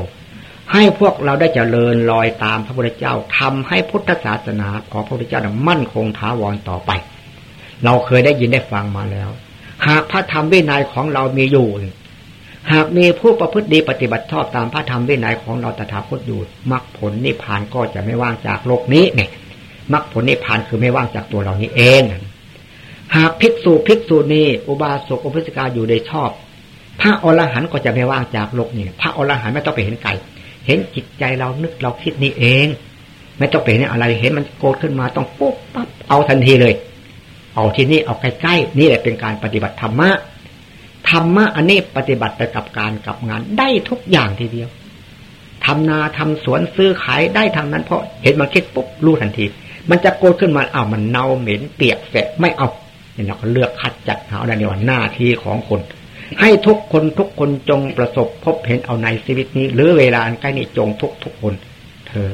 Speaker 2: ให้พวกเราได้เจริญรอยตามพระพุทธเจ้าทำให้พุทธศาสนาของพระพุทธเจ้ามั่นคงถาวรต่อไป เราเคยได้ยินได้ฟังมาแล้ว หากพระธรรมวินัยของเรามีอยู่ หากมีผู้ประพฤติดีปฏิบัติชอบตามพระธรรมวินัยของเราตถาคตอยู่มรรคผลนิพพานก็จะไม่ว่างจากโลกนี้เนี่ยมรรคผลนิพพานคือไม่ว่างจากตัวเรานี้เอง หากภิกษุภิกษุณีอุบาสกอุบาสิกาอยู่ในชอบ พระอรหันต์ก็จะไม่ว่างจากโลกนี่พระอรหันต์ไม่ต้องไปเห็นไก่เห็นจิตใจเรานึกเราคิดนี่เอง ไม่ต้องไปเห็นอะไรเห็นมันโกรธขึ้นมาต้องปุ๊บปั๊บเอาทันทีเลย เอาที่นี่เอาใกล้ๆนี่แหละเป็นการปฏิบัติธรรมะ ธรรมะอันนี้ปฏิบัติไปกับการกับงานได้ทุกอย่างทีเดียวทำนาทำสวนซื้อขายได้ทางนั้นเพราะเห็นมันคิดปุ๊บรู้ทันที มันจะโกรธขึ้นมาอ้าวมันเน่าเหม็นเปียกแสะไม่เอาเนี่ยเราก็เลือกคัดจัดหาในวันหน้าที่ของคน ให้ทุกคนทุกคนจงประสบพบเห็นเอาในชีวิตนี้ หรือเวลาใกล้นี้จงทุกทุกคน เธอ